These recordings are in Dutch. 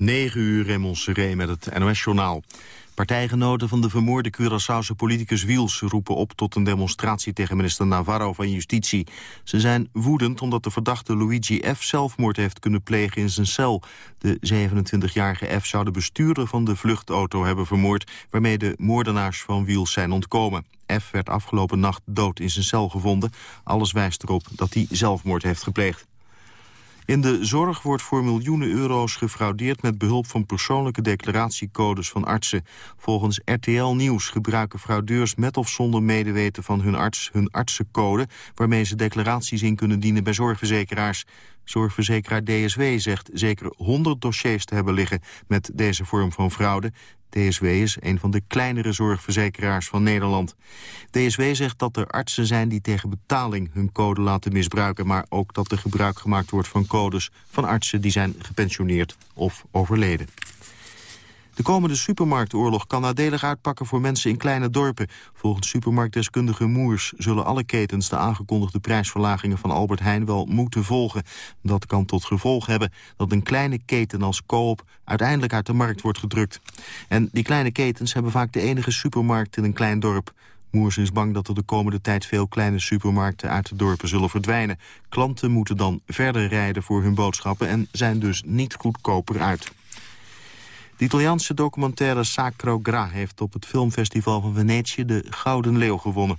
9 uur Seré met het NOS-journaal. Partijgenoten van de vermoorde Curaçaose politicus Wiels roepen op tot een demonstratie tegen minister Navarro van Justitie. Ze zijn woedend omdat de verdachte Luigi F. zelfmoord heeft kunnen plegen in zijn cel. De 27-jarige F. zou de bestuurder van de vluchtauto hebben vermoord... waarmee de moordenaars van Wiels zijn ontkomen. F. werd afgelopen nacht dood in zijn cel gevonden. Alles wijst erop dat hij zelfmoord heeft gepleegd. In de zorg wordt voor miljoenen euro's gefraudeerd... met behulp van persoonlijke declaratiecodes van artsen. Volgens RTL Nieuws gebruiken fraudeurs met of zonder medeweten van hun arts... hun artsencode, waarmee ze declaraties in kunnen dienen bij zorgverzekeraars. Zorgverzekeraar DSW zegt zeker 100 dossiers te hebben liggen met deze vorm van fraude. DSW is een van de kleinere zorgverzekeraars van Nederland. DSW zegt dat er artsen zijn die tegen betaling hun code laten misbruiken... maar ook dat er gebruik gemaakt wordt van codes van artsen die zijn gepensioneerd of overleden. De komende supermarktoorlog kan nadelig uitpakken voor mensen in kleine dorpen. Volgens supermarktdeskundige Moers zullen alle ketens de aangekondigde prijsverlagingen van Albert Heijn wel moeten volgen. Dat kan tot gevolg hebben dat een kleine keten als Coop uiteindelijk uit de markt wordt gedrukt. En die kleine ketens hebben vaak de enige supermarkt in een klein dorp. Moers is bang dat er de komende tijd veel kleine supermarkten uit de dorpen zullen verdwijnen. Klanten moeten dan verder rijden voor hun boodschappen en zijn dus niet goedkoper uit. De Italiaanse documentaire Sacro Gra heeft op het filmfestival van Venetië de Gouden Leeuw gewonnen.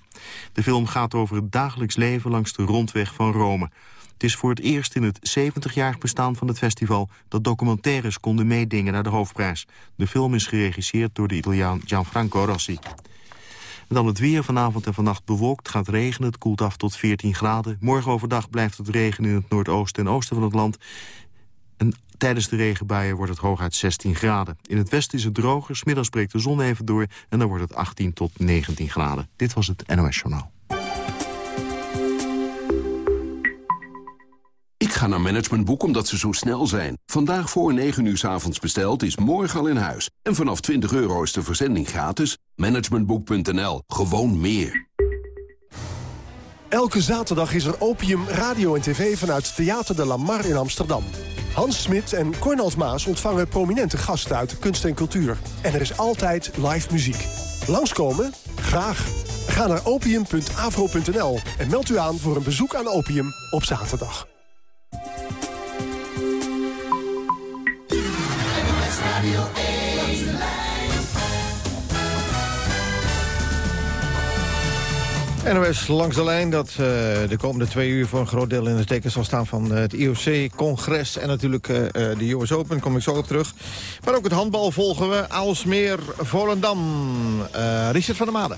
De film gaat over het dagelijks leven langs de rondweg van Rome. Het is voor het eerst in het 70-jarig bestaan van het festival... dat documentaires konden meedingen naar de hoofdprijs. De film is geregisseerd door de Italiaan Gianfranco Rossi. Dan het weer. Vanavond en vannacht bewolkt. gaat regenen. Het koelt af tot 14 graden. Morgen overdag blijft het regenen in het noordoosten en oosten van het land. En tijdens de regenbuien wordt het hooguit 16 graden. In het westen is het droger, smiddags breekt de zon even door... en dan wordt het 18 tot 19 graden. Dit was het NOS Journaal. Ik ga naar Managementboek omdat ze zo snel zijn. Vandaag voor 9 uur s avonds besteld is morgen al in huis. En vanaf 20 euro is de verzending gratis. Managementboek.nl. Gewoon meer. Elke zaterdag is er Opium Radio en TV vanuit Theater de Lamar in Amsterdam. Hans Smit en Cornels Maas ontvangen prominente gasten uit kunst en cultuur. En er is altijd live muziek. Langskomen? Graag. Ga naar opium.avro.nl en meld u aan voor een bezoek aan Opium op zaterdag. NOS langs de lijn dat uh, de komende twee uur voor een groot deel in het teken zal staan van het IOC-congres en natuurlijk uh, de US Open, kom ik zo op terug. Maar ook het handbal volgen we, Aalsmeer, Volendam, uh, Richard van der Made.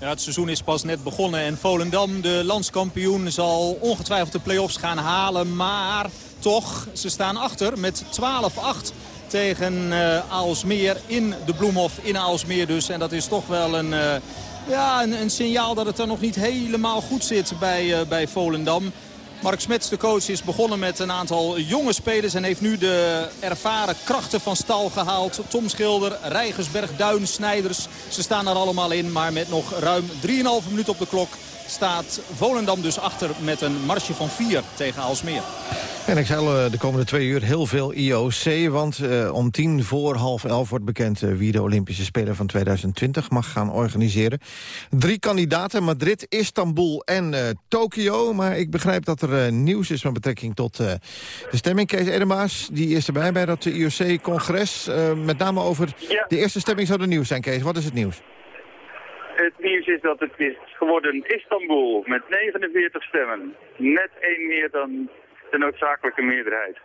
Ja, het seizoen is pas net begonnen en Volendam, de landskampioen, zal ongetwijfeld de play-offs gaan halen. Maar toch, ze staan achter met 12-8 tegen uh, Aalsmeer in de Bloemhof in Aalsmeer dus. En dat is toch wel een... ja, een, een, signaal dat het er nog niet helemaal goed zit bij, uh, bij Volendam. Mark Smets, de coach, is begonnen met een aantal jonge spelers... en heeft nu de ervaren krachten van stal gehaald. Tom Schilder, Rijgersberg, Duin, Snijders. Ze staan er allemaal in, maar met nog ruim 3,5 minuut op de klok staat Volendam dus achter met een marsje van 4 tegen Alsmeer. En ik zei de komende twee uur heel veel IOC, want uh, om tien voor half elf wordt bekend uh, wie de Olympische Spelen van 2020 mag gaan organiseren. Drie kandidaten, Madrid, Istanbul en uh, Tokio. Maar ik begrijp dat er nieuws is met betrekking tot de stemming. Kees Edemaas, die is erbij bij dat IOC-congres. met name over de eerste stemming zou er nieuws zijn, Kees. Wat is het nieuws? Het nieuws is dat het is geworden Istanbul met 49 stemmen. Net één meer dan de noodzakelijke meerderheid.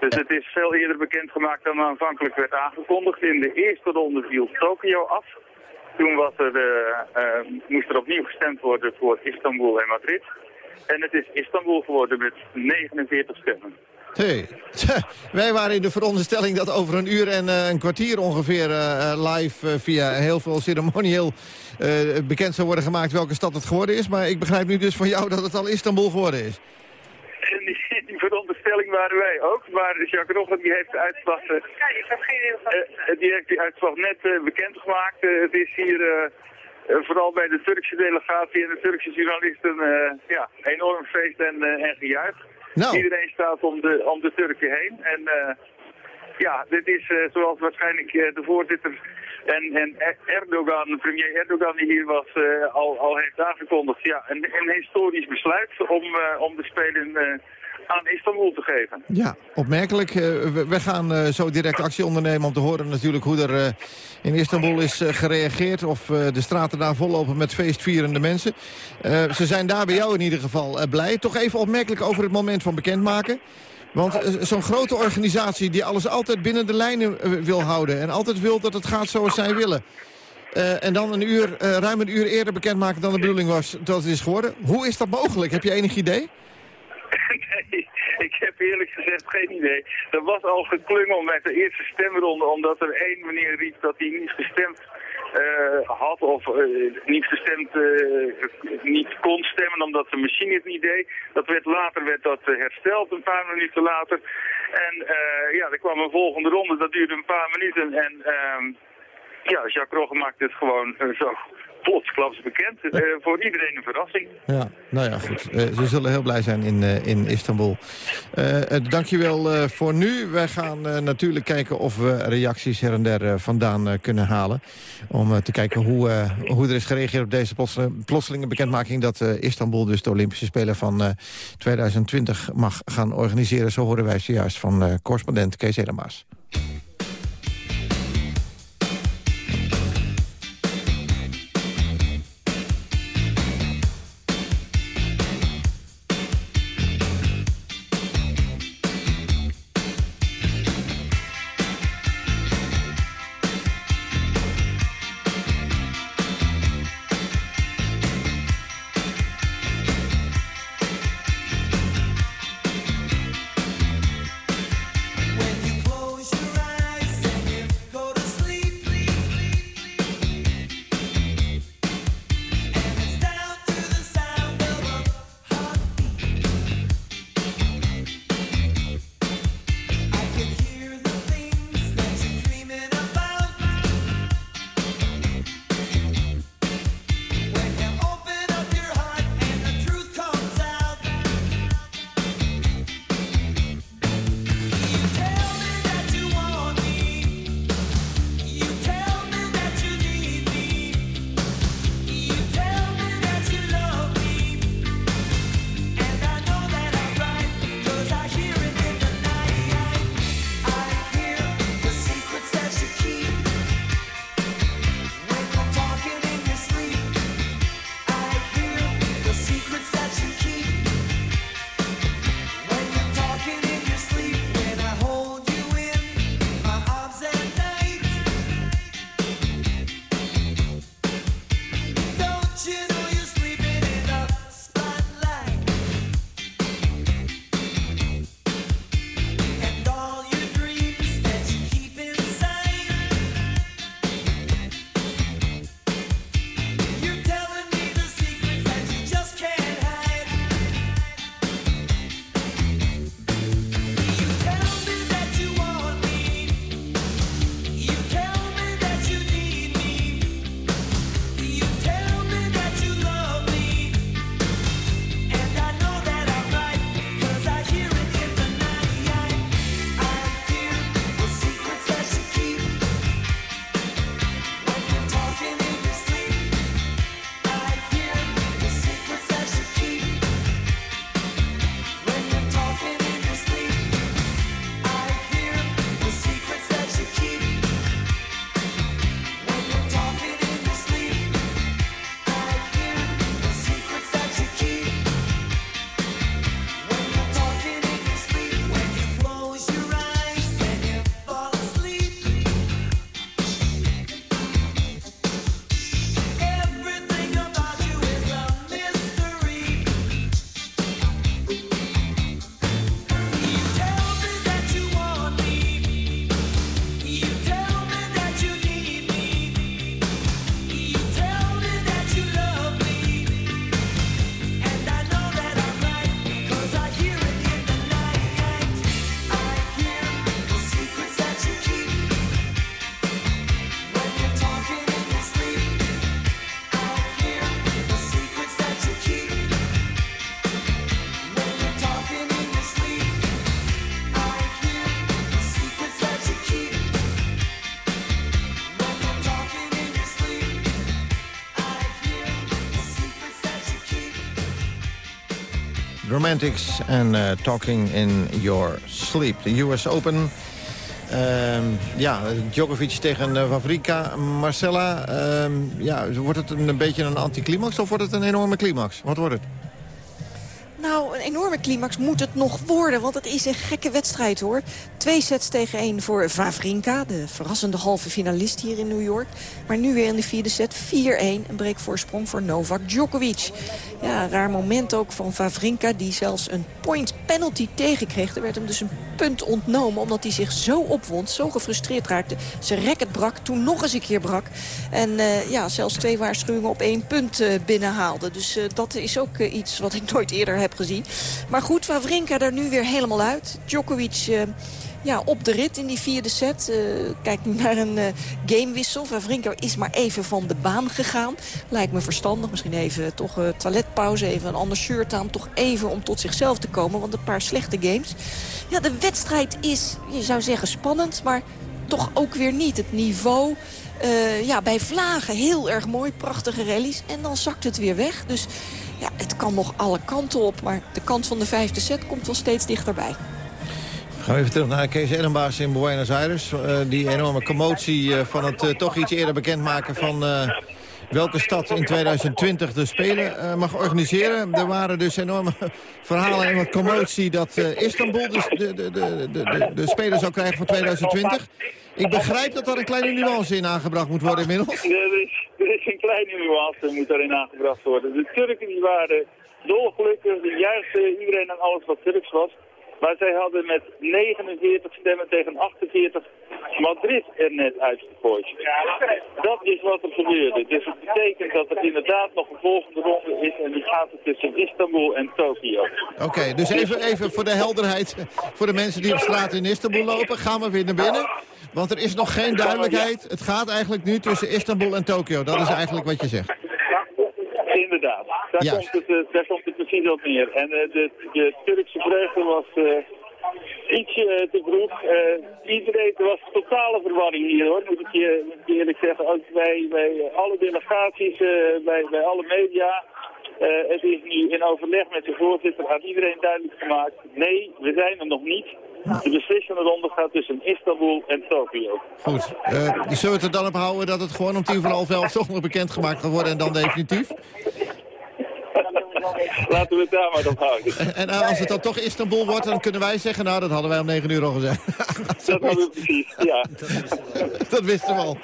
Dus het is veel eerder bekendgemaakt dan aanvankelijk werd aangekondigd. In de eerste ronde viel Tokio af. Toen er, uh, uh, moest er opnieuw gestemd worden voor Istanbul en Madrid. En het is Istanbul geworden met 49 stemmen. Hey. Wij waren in de veronderstelling dat over een uur en uh, een kwartier ongeveer uh, live uh, via heel veel ceremonieel bekend zou worden gemaakt welke stad het geworden is. Maar ik begrijp nu dus van jou dat het al Istanbul geworden is. En die, die veronderstelling waren wij ook, maar Jacques Rogge die heeft de uitslag, die heeft die uitslag net bekendgemaakt. het is hier vooral bij de Turkse delegatie en de Turkse journalisten ja, enorm feest en, en gejuich. Nou. Iedereen staat om de, om de Turken heen. En uh, Ja, dit is zoals waarschijnlijk de voorzitter en, en Erdogan, premier Erdogan die hier was, al, al heeft aangekondigd. Ja, een, een historisch besluit om, om de Spelen aan Istanbul te geven. Ja, opmerkelijk. Uh, we, gaan uh, zo direct actie ondernemen om te horen natuurlijk hoe er uh, in Istanbul is gereageerd. Of de straten daar vollopen met feestvierende mensen. ze zijn daar bij jou in ieder geval blij. Toch even opmerkelijk over het moment van bekendmaken. Want zo'n grote organisatie die alles altijd binnen de lijnen wil houden... en altijd wil dat het gaat zoals zij willen... en dan een uur, ruim een uur eerder bekendmaken dan de bedoeling was dat het is geworden. Hoe is dat mogelijk? Heb je enig idee? ik heb eerlijk gezegd geen idee. Er was al geklungel met de eerste stemronde, omdat er één meneer riep dat hij niet gestemd uh, had of uh, niet gestemd, uh, niet kon stemmen omdat de machine het niet deed. Dat werd later werd dat hersteld, een paar minuten later. En ja, er kwam een volgende ronde, dat duurde een paar minuten en... Ehm, ja, Jacques Rogge maakte het gewoon zo plotsklaps bekend. Uh, voor iedereen een verrassing. Ja, nou ja, goed. Uh, ze zullen heel blij zijn in, uh, in Istanbul. dankjewel voor nu. Wij gaan natuurlijk kijken of we reacties her en der vandaan kunnen halen. Om te kijken hoe, hoe er is gereageerd op deze plotselinge bekendmaking... dat Istanbul dus de Olympische Spelen van 2020 mag gaan organiseren. Zo horen wij zojuist van correspondent Kees Edemaas. Romantics en Talking in Your Sleep. De US Open... Ehm, ja, Djokovic tegen uh, Wawrinka. Marcella, ehm, ja, wordt het een, een beetje een anticlimax of wordt het een enorme climax? Wat wordt het? Nou, een enorme climax moet het nog worden. Want het is een gekke wedstrijd, hoor. Twee sets tegen één voor Vavrinka. De verrassende halve finalist hier in New York. Maar nu weer in de vierde set 4-1. Een breekvoorsprong voor Novak Djokovic. Ja, raar moment ook van Vavrinka. Die zelfs een point penalty tegenkreeg. Er werd hem dus een punt ontnomen. Omdat hij zich zo opwond, zo gefrustreerd raakte. Zijn racket brak, toen nog eens een keer brak. En uh, ja, zelfs twee waarschuwingen op één punt uh, binnenhaalde. Dus uh, dat is ook iets wat ik nooit eerder heb gezien. Maar goed, Wawrinka er nu weer helemaal uit. Djokovic ja, op de rit in die vierde set. Uh, kijk naar een uh, gamewissel. Wawrinka is maar even van de baan gegaan. Lijkt me verstandig. Misschien even toch uh, toiletpauze, even een ander shirt aan. Toch even om tot zichzelf te komen. Want een paar slechte games. Ja, de wedstrijd is, je zou zeggen, spannend. Maar toch ook weer niet. Het niveau... Ja, bij Vlagen heel erg mooi, prachtige rallies. En dan zakt het weer weg. Dus ja, het kan nog alle kanten op. Maar de kant van de vijfde set komt wel steeds dichterbij. Gaan we even terug naar Kees Edenbaas in Buenos Aires. Uh, die enorme commotie uh, van het uh, toch iets eerder bekendmaken van welke stad in 2020 de Spelen mag organiseren. Er waren dus enorme verhalen en wat commotie dat Istanbul dus de, de, de, de, de Spelen zou krijgen voor 2020. Ik begrijp dat er een kleine nuance in aangebracht moet worden inmiddels. Er is, er is een kleine nuance moet daarin aangebracht worden. De Turken die waren dolgelukkig, die juichten iedereen aan alles wat Turks was. Maar zij hadden met 49 stemmen tegen 48 Madrid er net uitgegooid. Dat is wat er gebeurde. Dus het betekent dat er inderdaad nog een volgende ronde is en die gaat tussen Istanbul en Tokio. Oké, dus even, even voor de helderheid, voor de mensen die op straat in Istanbul lopen, gaan we weer naar binnen. Want er is nog geen duidelijkheid. Het gaat eigenlijk nu tussen Istanbul en Tokio. Dat is eigenlijk wat je zegt. Inderdaad. Daar, komt het, uh, daar komt het precies op neer. En uh, de, de Turkse vreugde was uh, ietsje te vroeg. iedereen, er was totale verwarring hier hoor, moet ik je, moet ik eerlijk zeggen. Ook bij, bij alle delegaties, bij, bij alle media. het is nu in overleg met de voorzitter aan iedereen duidelijk gemaakt. Nee, we zijn er nog niet. De beslissende ronde gaat tussen Istanbul en Tokio. Goed. Uh, zullen we het er dan op houden dat het gewoon om tien voor half elf toch nog bekendgemaakt gaat worden en dan definitief? Laten we het daar maar op houden. En, en, als het dan toch Istanbul wordt, dan kunnen wij zeggen... nou, dat hadden wij om negen uur al gezegd. dat hadden we precies, ja. dat wisten we al.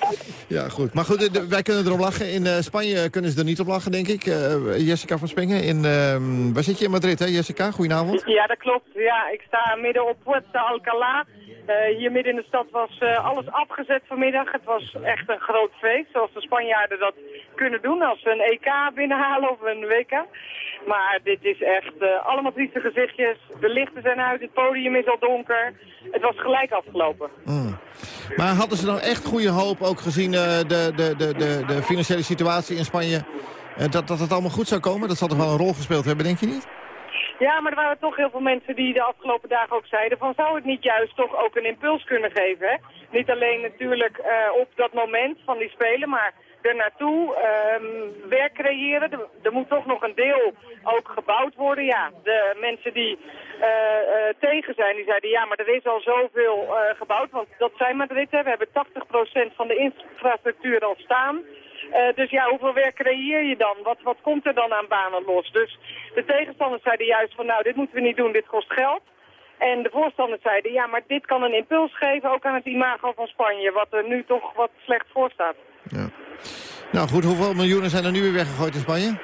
Ja, goed. Maar goed, wij kunnen erop lachen. In uh, Spanje kunnen ze er niet op lachen, denk ik. Uh, Jessica van Springen, in, uh, waar zit je in Madrid, hè, Jessica? Goedenavond. Ja, dat klopt. Ja, ik sta midden op Puerto Alcalá. Uh, hier midden in de stad was uh, alles afgezet vanmiddag. Het was echt een groot feest, zoals de Spanjaarden dat kunnen doen als ze een EK binnenhalen of een WK. Maar dit is echt uh, allemaal trieste gezichtjes. De lichten zijn uit, het podium is al donker. Het was gelijk afgelopen. Mm. Maar hadden ze dan echt goede hoop, ook gezien de, de, de, de, de financiële situatie in Spanje... dat, dat het allemaal goed zou komen? Dat zal toch wel een rol gespeeld hebben, denk je niet? Ja, maar er waren toch heel veel mensen die de afgelopen dagen ook zeiden van zou het niet juist toch ook een impuls kunnen geven, hè? Niet alleen natuurlijk uh, op dat moment van die spelen, maar er naartoe um, werk creëren. Er, moet toch nog een deel ook gebouwd worden. Ja, de mensen die uh, uh, tegen zijn, die zeiden ja, maar er is al zoveel gebouwd. Want dat zijn Madrid, we hebben 80% van de infrastructuur al staan. Uh, dus ja, hoeveel werk creëer je dan? Wat, wat komt er dan aan banen los? Dus de tegenstanders zeiden juist van nou, dit moeten we niet doen, dit kost geld. En de voorstanders zeiden ja, maar dit kan een impuls geven ook aan het imago van Spanje, wat er nu toch wat slecht voor staat. Ja. Nou goed, hoeveel miljoenen zijn er nu weer weggegooid in Spanje?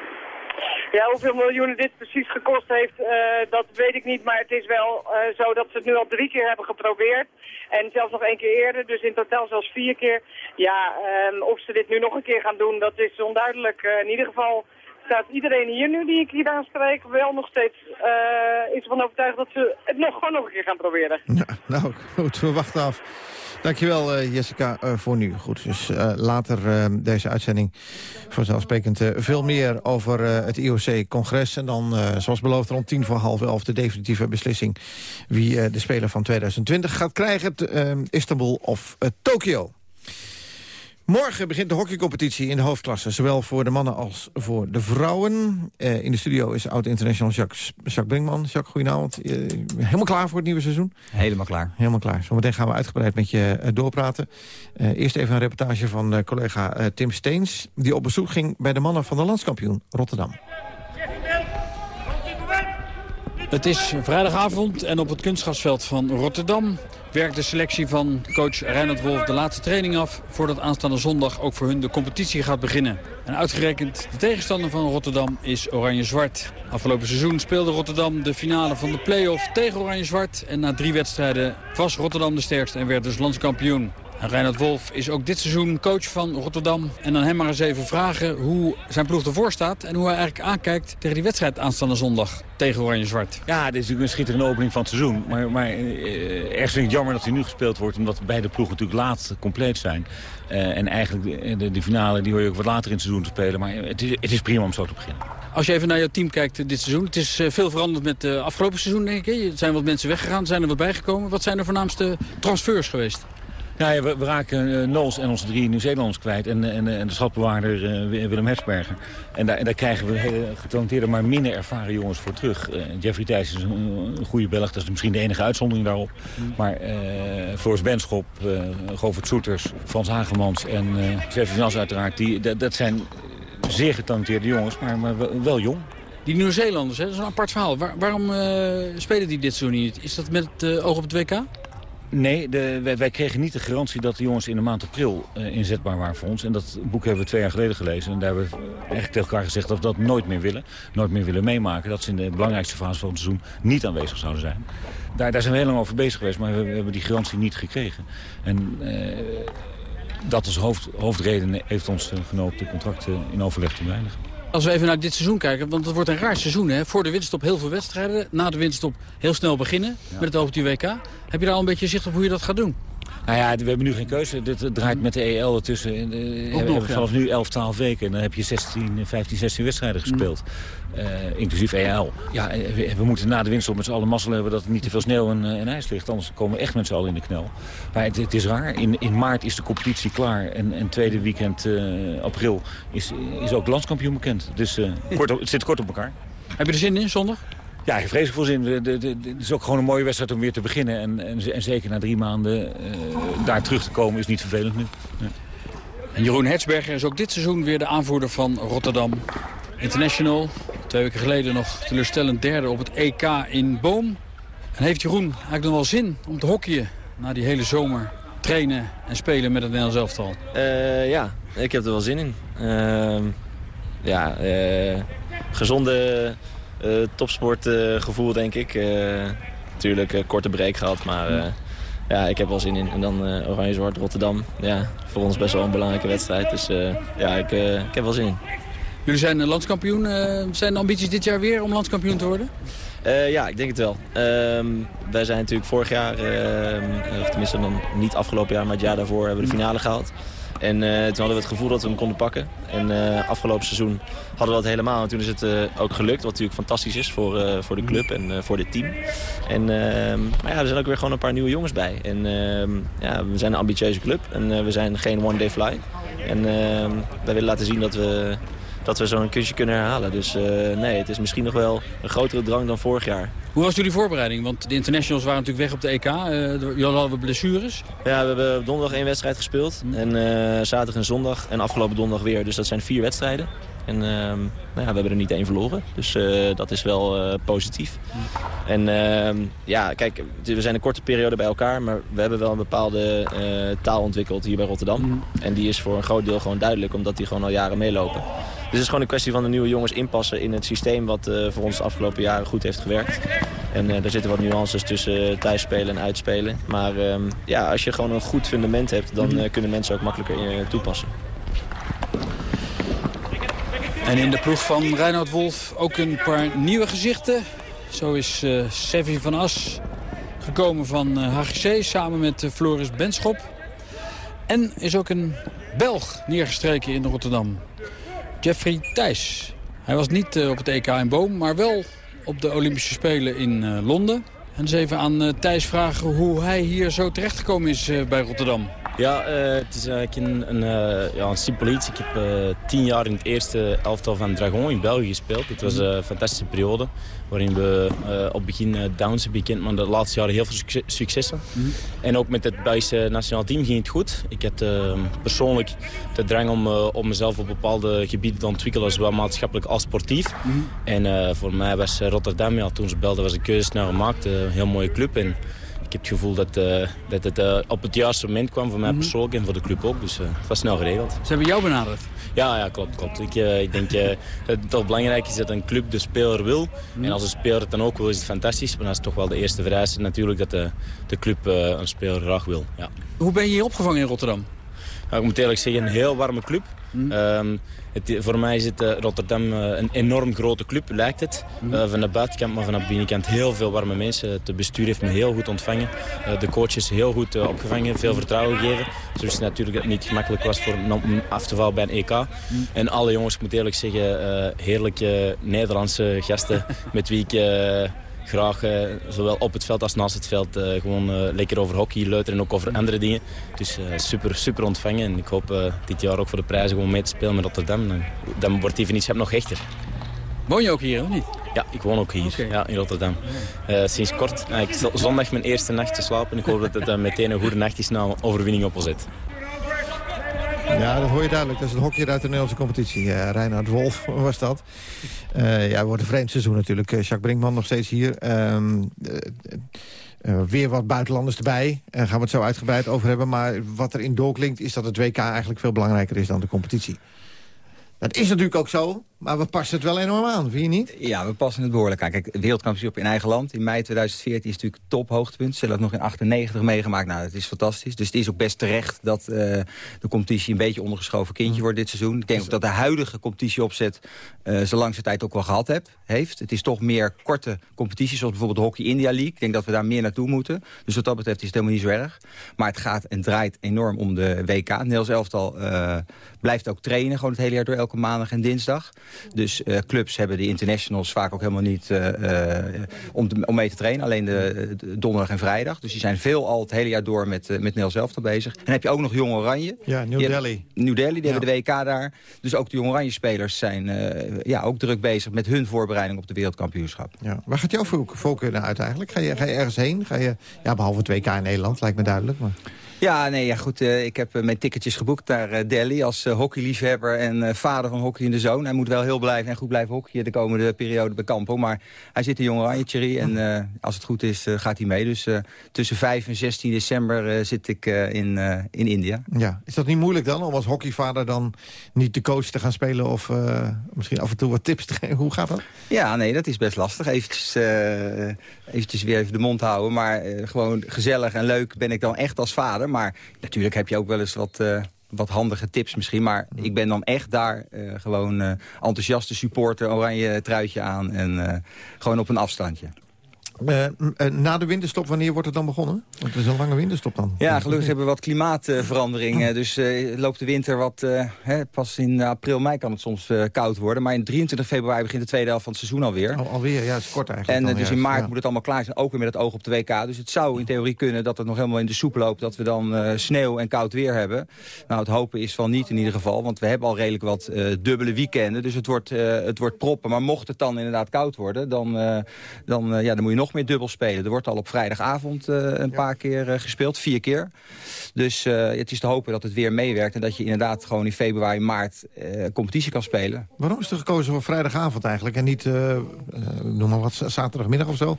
Ja, hoeveel miljoenen dit precies gekost heeft, uh, dat weet ik niet. Maar het is wel uh, zo dat ze het nu al drie keer hebben geprobeerd. En zelfs nog één keer eerder, dus in totaal zelfs vier keer. Ja, um, of ze dit nu nog een keer gaan doen, dat is onduidelijk. Uh, in ieder geval staat iedereen hier nu die ik hier aanspreek wel nog steeds is ervan overtuigd dat ze het nog gewoon nog een keer gaan proberen. Ja, nou goed, we wachten af. Dankjewel uh, Jessica uh, voor nu. Goed, dus uh, later deze uitzending vanzelfsprekend veel meer over het IOC-congres. En dan, zoals beloofd, rond tien voor half elf de definitieve beslissing... wie de Speler van 2020 gaat krijgen, Istanbul of Tokio. Morgen begint de hockeycompetitie in de hoofdklasse. Zowel voor de mannen als voor de vrouwen. Eh, in de studio is oud-international Jacques, Jacques Brinkman. Jacques, goedenavond. Uh, helemaal klaar voor het nieuwe seizoen? Helemaal klaar. Helemaal klaar. Zometeen gaan we uitgebreid met je uh, doorpraten. eerst even een reportage van collega Tim Steens... die op bezoek ging bij de mannen van de landskampioen Rotterdam. Het is vrijdagavond en op het kunstgrasveld van Rotterdam werkt de selectie van coach Reinhard Wolf de laatste training af... voordat aanstaande zondag ook voor hun de competitie gaat beginnen. En uitgerekend de tegenstander van Rotterdam is Oranje-Zwart. Afgelopen seizoen speelde Rotterdam de finale van de play-off tegen Oranje-Zwart... en na drie wedstrijden was Rotterdam de sterkste en werd dus landskampioen. En Reinhard Wolf is ook dit seizoen coach van Rotterdam. En dan hem maar eens even vragen hoe zijn ploeg ervoor staat... en hoe hij eigenlijk aankijkt tegen die wedstrijd aanstaande zondag tegen Oranje-Zwart. Ja, dit is natuurlijk een schitterende opening van het seizoen. Maar, maar eh, ergens vind ik jammer dat hij nu gespeeld wordt... omdat beide ploegen natuurlijk laat compleet zijn. Uh, en eigenlijk de, de, de, finale die hoor je ook wat later in het seizoen te spelen. Maar het is, het is prima om zo te beginnen. Als je even naar jouw team kijkt eh, dit seizoen. Het is veel veranderd met het afgelopen seizoen, denk ik. Er zijn wat mensen weggegaan, zijn er wat bijgekomen. Wat zijn de voornaamste transfers geweest? Ja, we, we, raken uh, Nols en onze drie Nieuw-Zeelanders kwijt. En, en, en de schatbewaarder uh, Willem Hersberger. En daar, en daar krijgen we hele getalenteerde, maar minder ervaren jongens voor terug. Uh, Jeffrey Thijs is een, een, goede Belg. Dat is misschien de enige uitzondering daarop. Mm. Maar Floris Benschop, Govert Soeters, Frans Hagemans en uh, Nas uiteraard. Die, dat, dat zijn zeer getalenteerde jongens, maar, maar wel jong. Die Nieuw-Zeelanders, dat is een apart verhaal. Waar, waarom spelen die dit zo niet? Is dat met het oog op het WK? Nee, de, wij, kregen niet de garantie dat de jongens in de maand april uh, inzetbaar waren voor ons. En dat boek hebben we twee jaar geleden gelezen. En daar hebben we echt tegen elkaar gezegd dat we dat nooit meer willen. Nooit meer willen meemaken. Dat ze in de belangrijkste fase van het seizoen niet aanwezig zouden zijn. Daar, daar zijn we heel lang over bezig geweest, maar we, hebben die garantie niet gekregen. En uh, dat als hoofd, hoofdreden heeft ons genoopt de contracten in overleg te beëindigen. Als we even naar dit seizoen kijken, want het wordt een raar seizoen. Hè? Voor de winterstop heel veel wedstrijden. Na de winterstop heel snel beginnen met het open WK. Heb je daar al een beetje zicht op hoe je dat gaat doen? Nou ja, we hebben nu geen keuze. Dit draait met de EL ertussen. We hebben vanaf nu 11, 12 weken. En dan heb je 16, 15, 16 wedstrijden gespeeld. Uh, inclusief EL. Ja, we, we, moeten na de winst op met z'n allen mazzel hebben dat er niet te veel sneeuw en, en ijs ligt. Anders komen we echt met z'n allen in de knel. Maar het, het, is raar. In, in maart is de competitie klaar. En, en tweede weekend uh, april is, is ook landskampioen bekend. Dus uh, kort op, het zit kort op elkaar. Heb je er zin in zondag? Ja, ik heb vreselijk veel zin. Het is ook gewoon een mooie wedstrijd om weer te beginnen. En, en, en zeker na drie maanden uh, daar terug te komen is niet vervelend nu. Ja. En Jeroen Hertzberger is ook dit seizoen weer de aanvoerder van Rotterdam International. Twee weken geleden nog teleurstellend derde op het EK in Boom. En heeft Jeroen eigenlijk nog wel zin om te hockeyen na die hele zomer trainen en spelen met het Nederlands elftal? Uh, ja, ik heb er wel zin in. Uh, ja, uh, gezonde topsportgevoel denk ik. natuurlijk korte break gehad, maar ja, ik heb wel zin in. En dan Oranje-Zwart Rotterdam. Ja, voor ons best wel een belangrijke wedstrijd. Dus ja, ik, ik heb wel zin in. Jullie zijn landskampioen. Uh, zijn de ambities dit jaar weer om landskampioen te worden? Uh, ja, ik denk het wel. Uh, wij zijn natuurlijk vorig jaar, ehm, of tenminste dan niet afgelopen jaar, maar het jaar daarvoor hebben we de finale gehaald. En uh, toen hadden we het gevoel dat we hem konden pakken. En afgelopen seizoen hadden we dat helemaal. En toen is het ook gelukt, wat natuurlijk fantastisch is voor, voor de club en voor dit team. En, ehm, maar ja, er zijn ook weer gewoon een paar nieuwe jongens bij. En ehm, ja, we zijn een ambitieuze club en we zijn geen one-day fly. En wij willen laten zien dat we dat we zo'n kunstje kunnen herhalen. Dus uh, nee, het is misschien nog wel een grotere drang dan vorig jaar. Hoe was jullie voorbereiding? Want de internationals waren natuurlijk weg op de EK. Uh, jullie hadden blessures. Ja, we hebben donderdag één wedstrijd gespeeld. En uh, zaterdag en zondag. En afgelopen donderdag weer. Dus dat zijn vier wedstrijden. En uh, nou ja, we hebben er niet één verloren. Dus uh, dat is wel uh, positief. En ehm, ja, kijk, we zijn een korte periode bij elkaar. Maar we hebben wel een bepaalde taal ontwikkeld hier bij Rotterdam. Mm. En die is voor een groot deel gewoon duidelijk. Omdat die gewoon al jaren meelopen. Dus het is gewoon een kwestie van de nieuwe jongens inpassen in het systeem... wat uh, voor ons de afgelopen jaren goed heeft gewerkt. En uh, daar zitten wat nuances tussen thuisspelen en uitspelen. Maar uh, ja, als je gewoon een goed fundament hebt... dan uh, kunnen mensen ook makkelijker toepassen. En in de ploeg van Reinhard Wolf ook een paar nieuwe gezichten. Zo is uh, Sevi van As gekomen van HGC samen met Floris Benschop. En is ook een Belg neergestreken in Rotterdam. Jeffrey Thijs. Hij was niet op het EK in Boom, maar wel op de Olympische Spelen in Londen. En eens even aan uh, Thijs vragen hoe hij hier zo terechtgekomen is bij Rotterdam. Ja, uh, het is eigenlijk een, een, uh, ja, een simpel iets. Ik heb tien jaar in het eerste elftal van Dragon in België gespeeld. Het was een fantastische periode waarin we op het begin downs hebben gekend, maar de laatste jaren heel veel successen. Mm -hmm. En ook met het Belgische nationaal team ging het goed. Ik had persoonlijk de drang om, om mezelf op bepaalde gebieden te ontwikkelen, zowel maatschappelijk als sportief. Mm -hmm. En voor mij was Rotterdam, ja, toen ze belden, was een keuze snel gemaakt. Een heel mooie club. En, ik heb het gevoel dat, uh, dat het uh, op het juiste moment kwam voor mij -hmm. persoonlijk en voor de club ook. Dus uh, het was snel geregeld. Ze hebben jou benaderd? Ja, ja klopt. klopt. Ik, ik denk dat het belangrijk is dat een club de speler wil. En als een speler het dan ook wil, is het fantastisch. Maar dat is toch wel de eerste vereiste natuurlijk dat de, de club een speler graag wil. Ja. Hoe ben je hier opgevangen in Rotterdam? Nou, ik moet eerlijk zeggen, een heel warme club. Mm. Um, het, voor mij is het uh, Rotterdam uh, een enorm grote club, lijkt het. Mm. Uh, van de buitenkant, maar van de binnenkant heel veel warme mensen. Het bestuur heeft me heel goed ontvangen. de coach is heel goed opgevangen, veel vertrouwen gegeven. Zoals het natuurlijk niet gemakkelijk was voor om af te vallen bij een EK. Mm. En alle jongens, ik moet eerlijk zeggen, heerlijke Nederlandse gasten met wie ik graag uh, zowel op het veld als naast het veld uh, gewoon uh, lekker over hockey leuteren en ook over andere dingen. Dus super, super ontvangen en ik hoop dit jaar ook voor de prijzen gewoon mee te spelen met Rotterdam. En dan wordt die venitschap nog echter. Woon je ook hier of niet? Ja, ik woon ook hier, okay. ja, in Rotterdam. sinds kort. ik zal zondag mijn eerste nacht te slapen. Ik hoop dat het meteen een goede nacht is na een overwinning op OZ. Ja, dat hoor je duidelijk. Dat is een hokje uit de Nederlandse competitie. Uh, Reinhard Wolf was dat. Uh, ja, wordt een vreemd seizoen natuurlijk. Uh, Jacques Brinkman nog steeds hier. Uh, weer wat buitenlanders erbij. Daar gaan we het zo uitgebreid over hebben. Maar wat er in doorklinkt is dat het WK eigenlijk veel belangrijker is dan de competitie. Dat is natuurlijk ook zo, maar we passen het wel enorm aan, vind je niet? Ja, we passen het behoorlijk aan. Kijk, wereldkampioenschap in eigen land in mei 2014 is natuurlijk top hoogtepunt. Ze hebben dat nog in 98 meegemaakt. Nou, dat is fantastisch. Dus het is ook best terecht dat uh, de competitie een beetje ondergeschoven kindje wordt dit seizoen. Ik denk ook dat de huidige competitieopzet uh, zo langste tijd ook wel gehad heb, heeft. Het is toch meer korte competities, zoals bijvoorbeeld de Hockey India League. Ik denk dat we daar meer naartoe moeten. Dus wat dat betreft is het helemaal niet zo erg. Maar het gaat en draait enorm om de WK. Nederlands elftal uh, blijft ook trainen, gewoon het hele jaar door elke maandag en dinsdag. Dus uh, clubs hebben de internationals vaak ook helemaal niet om, te, om mee te trainen. Alleen de, de, donderdag en vrijdag. Dus die zijn veel al het hele jaar door met, met Nederlands zelf bezig. En heb je ook nog Jong Oranje. Ja, New Delhi. Hebben, New Delhi, die ja. hebben de WK daar. Dus ook de Jong Oranje spelers zijn ja, ook druk bezig met hun voorbereiding op de wereldkampioenschap. Ja. Waar gaat jouw voorkeur naar uit eigenlijk? Ga je, ga je ergens heen? Ga je, ja, behalve het WK in Nederland, lijkt me duidelijk. Maar... Ja, nee, ja, goed. Uh, ik heb uh, mijn ticketjes geboekt naar uh, Delhi als hockeyliefhebber en vader van hockey in de zoon. Hij moet wel heel blijven en goed blijven hockeyen de komende periode bij Campo. Maar hij zit in Jong Oranje en als het goed is gaat hij mee. Dus tussen 5 en 16 december zit ik in, in India. Ja, is dat niet moeilijk dan om als hockeyvader dan niet de coach te gaan spelen of misschien af en toe wat tips te geven? Hoe gaat dat? Ja, nee, dat is best lastig. Eventjes, eventjes weer even de mond houden. Maar gewoon gezellig en leuk ben ik dan echt als vader. Maar natuurlijk heb je ook wel eens wat, uh, wat handige tips misschien. Maar ik ben dan echt daar uh, gewoon uh, enthousiaste supporter, oranje truitje aan. En gewoon op een afstandje. Uh, na de winterstop, wanneer wordt het dan begonnen? Want het is een lange winterstop dan. Ja, gelukkig hebben we wat klimaatverandering. dus uh, loopt de winter wat... Hè, pas in april, mei kan het soms koud worden. Maar in 23 februari begint de tweede helft van het seizoen alweer. Al, alweer, ja, het is kort eigenlijk. En dan, dus ja, in maart ja. moet het allemaal klaar zijn. Ook weer met het oog op de WK. Dus het zou in theorie kunnen dat het nog helemaal in de soep loopt. Dat we dan sneeuw en koud weer hebben. Nou, het hopen is van niet in ieder geval. Want we hebben al redelijk wat dubbele weekenden. Dus het wordt, het wordt proppen. Maar mocht het dan inderdaad koud worden... dan, dan, ja, dan moet je nog meer dubbel spelen. Er wordt al op vrijdagavond uh, een ja. paar keer uh, gespeeld, vier keer. Dus uh, het is te hopen dat het weer meewerkt... en dat je inderdaad gewoon in februari, maart competitie kan spelen. Waarom is er gekozen voor vrijdagavond eigenlijk... en niet, noem maar wat, zaterdagmiddag of zo?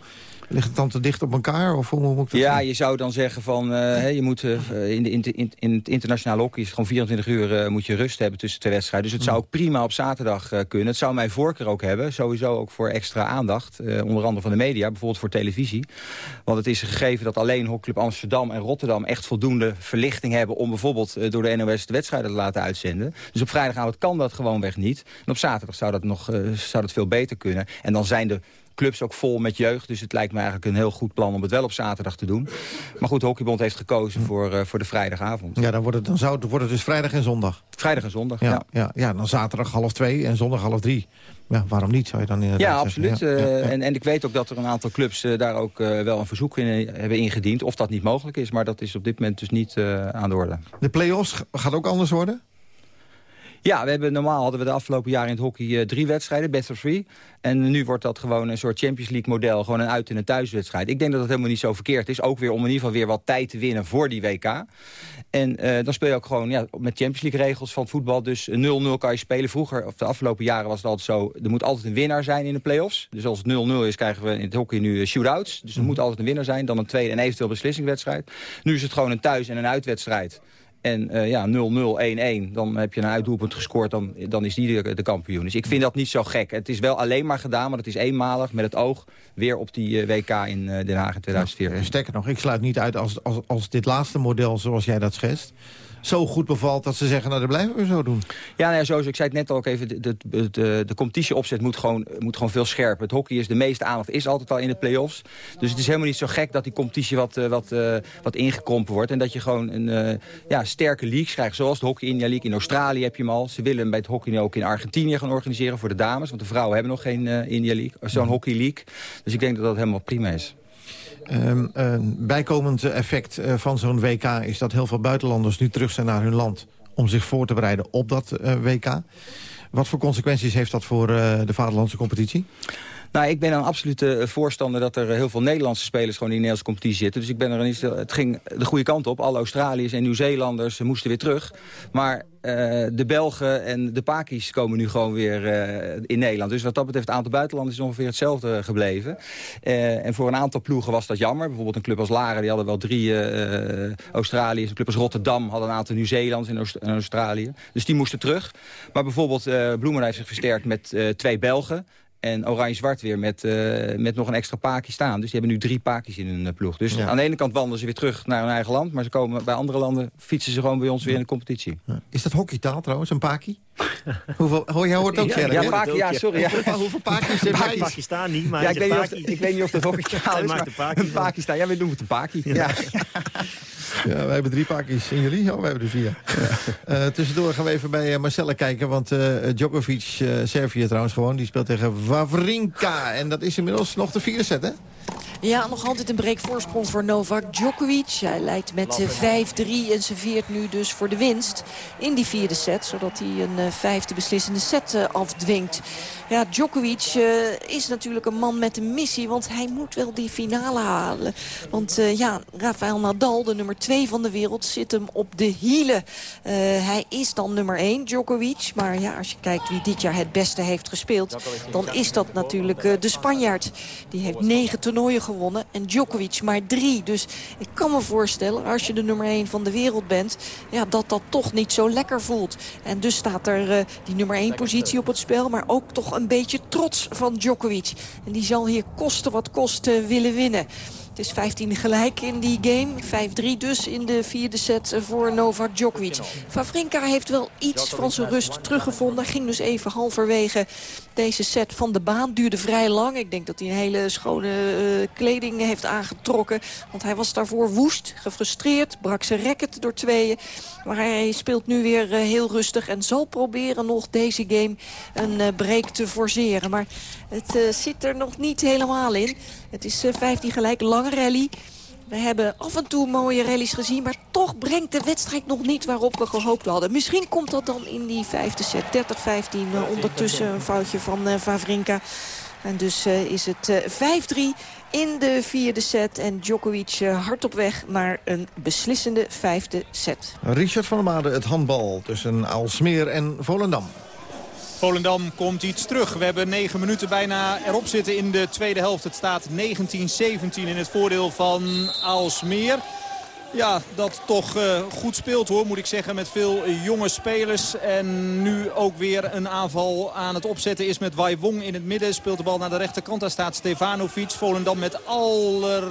Ligt het dan te dicht op elkaar? Of hoe moet ik dat ja, doen? je zou dan zeggen van... Uh, je moet, uh, in, de, in, in, het internationale hockey is het gewoon 24 uur uh, moet je rust hebben tussen twee wedstrijden. Dus het zou ook prima op zaterdag kunnen. Het zou mijn voorkeur ook hebben. Sowieso ook voor extra aandacht. onder andere van de media, bijvoorbeeld voor televisie. Want het is een gegeven dat alleen Hockeyclub Amsterdam en Rotterdam... echt voldoende verlichting hebben om bijvoorbeeld door de NOS de wedstrijden te laten uitzenden. Dus op vrijdagavond kan dat gewoonweg niet. En op zaterdag zou dat, nog, zou dat veel beter kunnen. En dan zijn de clubs ook vol met jeugd. Dus het lijkt me eigenlijk een heel goed plan om het wel op zaterdag te doen. Maar goed, de Hockeybond heeft gekozen voor, voor de vrijdagavond. Ja, dan wordt, het, dan zou, het, wordt het dus vrijdag en zondag. Vrijdag en zondag, ja. Ja, ja, dan zaterdag half twee en zondag half drie. Ja, waarom niet, zou je dan inderdaad Ja, absoluut. Ja, En, en ik weet ook dat er een aantal clubs daar ook wel een verzoek in hebben ingediend. Of dat niet mogelijk is, maar dat is op dit moment dus niet aan de orde. De play-offs gaat ook anders worden? Ja, we hebben, normaal hadden we de afgelopen jaren in het hockey uh, drie wedstrijden, best of three. En nu wordt dat gewoon een soort Champions League model, gewoon een uit- en een thuiswedstrijd. Ik denk dat dat helemaal niet zo verkeerd is. Ook weer om in ieder geval weer wat tijd te winnen voor die WK. En uh, dan speel je ook gewoon ja, met Champions League regels van voetbal. Dus 0-0 kan je spelen. Vroeger, of de afgelopen jaren was het altijd zo, er moet altijd een winnaar zijn in de play-offs. Dus als het 0-0 is, krijgen we in het hockey nu uh, shootouts. Dus er moet altijd een winnaar zijn, dan een tweede en eventueel beslissingswedstrijd. Nu is het gewoon een thuis- en een uitwedstrijd. En uh, ja, 0-0, 1-1, dan heb je een uitdoelpunt gescoord, dan, dan is die de, de, kampioen. Dus ik vind dat niet zo gek. Het is wel alleen maar gedaan, maar het is eenmalig met het oog weer op die uh, WK in uh, Den Haag in 2014. Ja, sterker nog, ik sluit niet uit als, als, als dit laatste model zoals jij dat schetst zo goed bevalt dat ze zeggen, nou, dat blijven we zo doen. Ja, nou ja sowieso. Ik zei het net al ook even, de, de, de, de competitieopzet moet gewoon, moet gewoon veel scherper. Het hockey is de meeste aandacht, is altijd al in de play-offs. Dus het is helemaal niet zo gek dat die competitie wat, wat, uh, wat ingekrompen wordt. En dat je gewoon een uh, ja, sterke leagues krijgt, zoals de Hockey India League. In Australië heb je hem al. Ze willen hem bij het hockey nu ook in Argentinië gaan organiseren voor de dames. Want de vrouwen hebben nog geen India League, zo'n mm. hockey league. Dus ik denk dat dat helemaal prima is. Um, een bijkomend effect van zo'n WK is dat heel veel buitenlanders nu terug zijn naar hun land... om zich voor te bereiden op dat uh, WK. Wat voor consequenties heeft dat voor uh, de vaderlandse competitie? Nou, ik ben een absolute voorstander dat er heel veel Nederlandse spelers gewoon in de Nederlandse competitie zitten. Dus ik ben er niet. Het ging de goede kant op. Alle Australiërs en Nieuw-Zeelanders moesten weer terug. Maar uh, de Belgen en de Pakis komen nu gewoon weer in Nederland. Dus wat dat betreft, het aantal buitenlanders is ongeveer hetzelfde gebleven. En voor een aantal ploegen was dat jammer. Bijvoorbeeld een club als Laren, die hadden wel drie Australiërs. Een club als Rotterdam had een aantal Nieuw-Zeelands in, Oost Australië. Dus die moesten terug. Maar bijvoorbeeld Bloemen heeft zich versterkt met twee Belgen. En Oranje-Zwart weer met, uh, met nog een extra paakje staan. Dus die hebben nu drie paakjes in hun ploeg. Dus ja. aan de ene kant wandelen ze weer terug naar hun eigen land. Maar ze komen bij andere landen, fietsen ze gewoon bij ons weer in de competitie. Ja. Is dat hockeytaal trouwens, een paakje? Hoeveel, oh, jij hoort ook ja, ja, paakje, ja, sorry. Ja. Hoeveel, hoeveel paakjes jij? Pakistan niet, maar ja, ik, weet niet of, ik weet niet of dat hockeytaal is, maar een Pakistan. Ja, wij noemen het een paakje. Ja. Ja, wij hebben drie pakjes. En jullie? Oh, wij hebben er vier. Ja. Uh, tussendoor gaan we even bij uh, Marcella kijken. Want uh, Djokovic, Servië trouwens gewoon, die speelt tegen Wawrinka. En dat is inmiddels nog de vierde set, hè? Ja, nog altijd een breekvoorsprong voor Novak Djokovic. Hij leidt met 5-3 en serveert nu dus voor de winst in die vierde set. Zodat hij een vijfde beslissende set afdwingt. Ja, Djokovic uh, is natuurlijk een man met een missie. Want hij moet wel die finale halen. Want uh, ja, Rafael Nadal, de nummer 2 van de wereld, zit hem op de hielen. Uh, hij is dan nummer 1, Djokovic. Maar ja, als je kijkt wie dit jaar het beste heeft gespeeld... dan is dat natuurlijk de Spanjaard. Die heeft negen toernooien gewonnen en Djokovic maar drie. Dus ik kan me voorstellen, als je de nummer 1 van de wereld bent... Ja, dat dat toch niet zo lekker voelt. En dus staat er die nummer 1 positie op het spel... maar ook toch een beetje trots van Djokovic. En die zal hier kosten wat kost willen winnen. Het is 15 gelijk in die game. 5-3 dus in de vierde set voor Novak Djokovic. Favrinka heeft wel iets van zijn rust teruggevonden. Ging dus even halverwege deze set van de baan. Duurde vrij lang. Ik denk dat hij een hele schone uh, kleding heeft aangetrokken. Want hij was daarvoor woest, gefrustreerd. Brak zijn racket door tweeën. Maar hij speelt nu weer uh, heel rustig. En zal proberen nog deze game een uh, break te forceren. Maar het zit er nog niet helemaal in. Het is 15 gelijk, rally. We hebben af en toe mooie rallies gezien, maar toch brengt de wedstrijd nog niet waarop we gehoopt hadden. Misschien komt dat dan in die vijfde set, 30-15. Uh, ondertussen een foutje van uh, Vavrinka. En dus uh, is het 5-3 in de vierde set. En Djokovic hard op weg naar een beslissende vijfde set. Richard van der Made, het handbal tussen Alsmeer en Volendam. Volendam komt iets terug. We hebben negen minuten bijna erop zitten in de tweede helft. Het staat 19-17 in het voordeel van Aalsmeer. Ja, dat toch uh, goed speelt hoor, moet ik zeggen. Met veel jonge spelers. En nu ook weer een aanval aan het opzetten is met Wai Wong in het midden. Speelt de bal naar de rechterkant. Daar staat Stefanovic. Volendam met aller,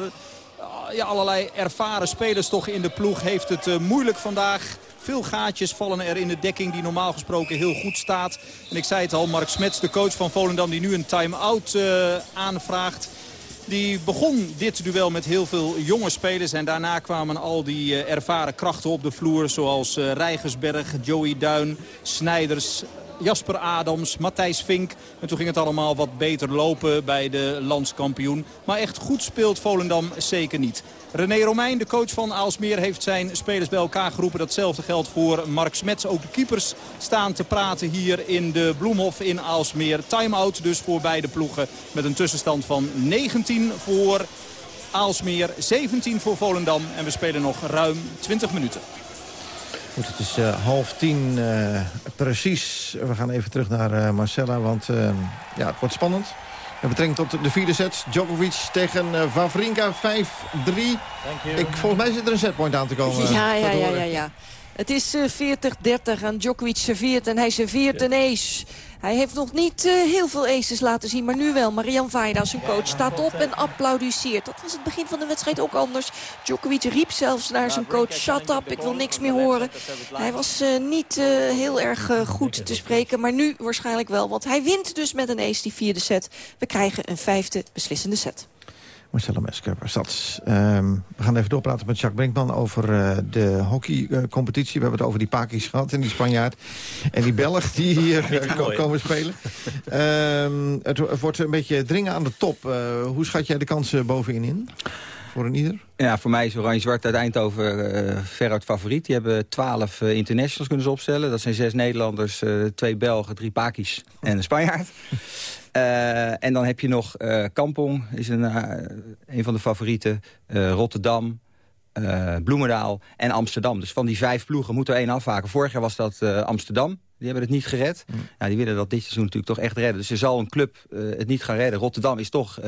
ja, allerlei ervaren spelers toch in de ploeg. Heeft het uh, moeilijk vandaag Veel gaatjes vallen er in de dekking die normaal gesproken heel goed staat. En ik zei het al, Mark Smets, de coach van Volendam die nu een time-out uh, aanvraagt. Die begon dit duel met heel veel jonge spelers. En daarna kwamen al die uh, ervaren krachten op de vloer. Zoals uh, Rijgersberg, Joey Duin, Snijders, Jasper Adams, Matthijs Vink. En toen ging het allemaal wat beter lopen bij de landskampioen. Maar echt goed speelt Volendam zeker niet. René Romein, de coach van Aalsmeer, heeft zijn spelers bij elkaar geroepen. Datzelfde geldt voor Mark Smets. Ook de keepers staan te praten hier in de Bloemhof in Aalsmeer. Time-out dus voor beide ploegen met een tussenstand van 19 voor Aalsmeer, 17 voor Volendam. En we spelen nog ruim 20 minuten. Goed, het is uh, half tien uh, precies. We gaan even terug naar uh, Marcella, want ja, het wordt spannend. Met betrekking tot de vierde set. Djokovic tegen uh, Vavrinka 5-3. Ik Volgens mij zit er een setpoint aan te komen. Ja, ja, ja, ja, ja. Het is uh, 40-30 en Djokovic serveert en hij serveert een ace. Hij heeft nog niet uh, heel veel aces laten zien, maar nu wel. Marian Vaida, zijn coach, staat op en applaudisseert. Dat was het begin van de wedstrijd ook anders. Djokovic riep zelfs naar zijn coach, shut up, ik wil niks meer horen. Hij was uh, niet uh, heel erg goed te spreken, maar nu waarschijnlijk wel. Want hij wint dus met een ace die vierde set. We krijgen een vijfde beslissende set. Marcella Mesker dat. Um, we gaan even doorpraten met Jacques Brinkman over uh, de hockeycompetitie. we hebben het over die Pakis gehad en die Spanjaard. En die Belg die hier uh, komen spelen. Um, het, het, wordt een beetje dringen aan de top. Uh, hoe schat jij de kansen bovenin in? Voor een ieder? Ja, voor mij is Oranje-Zwart uit Eindhoven uh, veruit favoriet. Die hebben twaalf uh, internationals kunnen ze opstellen. Dat zijn zes Nederlanders, uh, twee Belgen, drie Pakis en een Spanjaard. Uh, en dan heb je nog uh, Kampong, is een, uh, een van de favorieten. Rotterdam, Bloemendaal en Amsterdam. Dus van die vijf ploegen moet er één afhaken. Vorig jaar was dat Amsterdam. Die hebben het niet gered. Mm. Ja, die willen dat dit seizoen natuurlijk toch echt redden. Dus er zal een club het niet gaan redden. Rotterdam is toch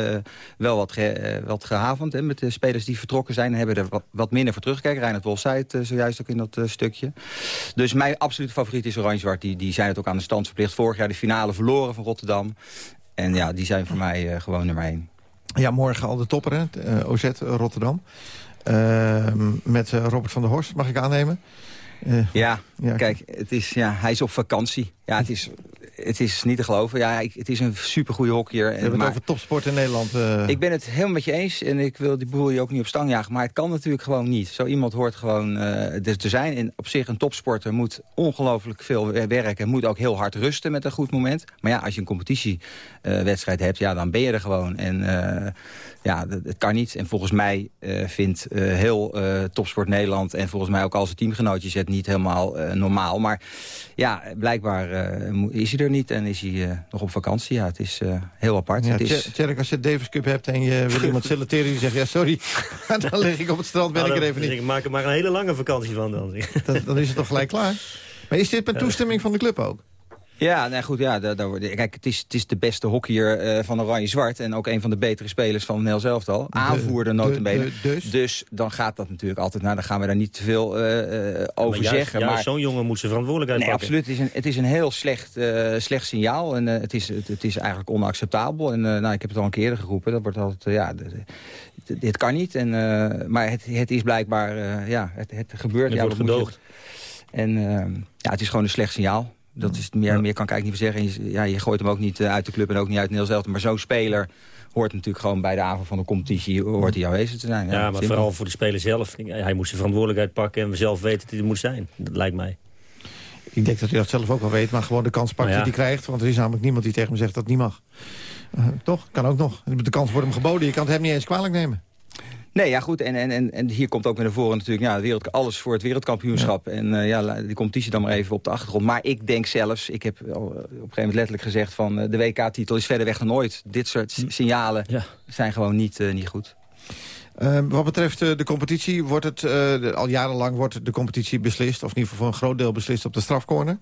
wel wat, ge, wat gehavend. Hè, met de spelers die vertrokken zijn. En hebben er wat, wat minder voor terugkijken. Reinhard Wolf zei het zojuist ook in dat stukje. Dus mijn absolute favoriet is Oranje-Zwart. Die, die zijn het ook aan de stand verplicht. Vorig jaar de finale verloren van Rotterdam. En ja, die zijn voor mij uh, gewoon nummer één. Ja, morgen al de topper, hè? Uh, OZ Rotterdam. Uh, met Robert van der Horst, mag ik aannemen? Ja, ja, kijk, het is, ja, hij is op vakantie. Ja, het is het is niet te geloven. Ja, ik, het is een supergoeie hockeyer. We hebben het over topsport in Nederland. Uh... Ik ben het helemaal met je eens. En ik wil die boel je ook niet op stang jagen. Maar het kan natuurlijk gewoon niet. Zo iemand hoort gewoon uh, er te zijn. En op zich een topsporter moet ongelooflijk veel werken. Moet ook heel hard rusten met een goed moment. Maar ja, als je een competitiewedstrijd hebt, ja, dan ben je er gewoon. En ja, het kan niet. En volgens mij vindt heel topsport Nederland... en volgens mij ook al zijn teamgenootjes het niet helemaal normaal. Maar ja, blijkbaar is hij er niet en is hij uh, nog op vakantie. Ja, het is uh, heel apart. Ja, het is... Tjerk, als je Davis Cup hebt en je wil iemand selecteren... die zegt, ja, sorry, dan lig ik op het strand, ben nou, ik er even niet. Ik maak er maar een hele lange vakantie van dan. dan, dan is het toch gelijk klaar? Maar is dit met toestemming van de club ook? Ja, nou goed, ja, daar, daar, kijk, het is, het is de beste hockeyer uh, van Oranje-Zwart... en ook een van de betere spelers van Nel zelftal. Aanvoerder notabene. Dus? dus dan gaat dat natuurlijk altijd... nou, dan gaan we daar niet te veel uh, over maar zeggen. maar zo'n jongen moet zijn verantwoordelijkheid nee, absoluut. Het is een, het is een heel slecht, uh, slecht signaal. En het, is, het, het, is eigenlijk onacceptabel. En nou, ik heb het al een keer eerder geroepen. Dat wordt altijd, ja... dit kan niet. En, maar het, het is blijkbaar, ja, het, het gebeurt. Het ja, wordt gedoogd. En ja, het is gewoon een slecht signaal. Dat is meer, meer kan ik eigenlijk niet zeggen. Je, ja, je gooit hem ook niet eh, uit de club en ook niet uit Nederland zelf. Maar zo'n speler hoort natuurlijk gewoon bij de avond van de competitie... hoort hij aanwezig te zijn. Ja, ja maar vooral voor de speler zelf. Hij moest zijn verantwoordelijkheid pakken en we zelf weten dat hij er moet zijn. Dat lijkt mij. Ik denk dat hij dat zelf ook wel weet, maar gewoon de kans pakt ja. die hij krijgt. Want er is namelijk niemand die tegen hem zegt dat het niet mag. Uh, toch? Kan ook nog. De kans wordt hem geboden. Je kan het hem niet eens kwalijk nemen. Nee, ja goed. En, en, en hier komt ook weer naar voren natuurlijk ja, wereld, alles voor het wereldkampioenschap. En uh, ja, die competitie dan maar even op de achtergrond. Maar ik denk zelfs, ik heb op een gegeven moment letterlijk gezegd van uh, de WK-titel is verder weg dan ooit. Dit soort hm. signalen ja. zijn gewoon niet, uh, niet goed. Uh, wat betreft uh, de competitie, wordt het uh, al jarenlang wordt de competitie beslist... of in ieder geval voor een groot deel beslist op de strafcorner.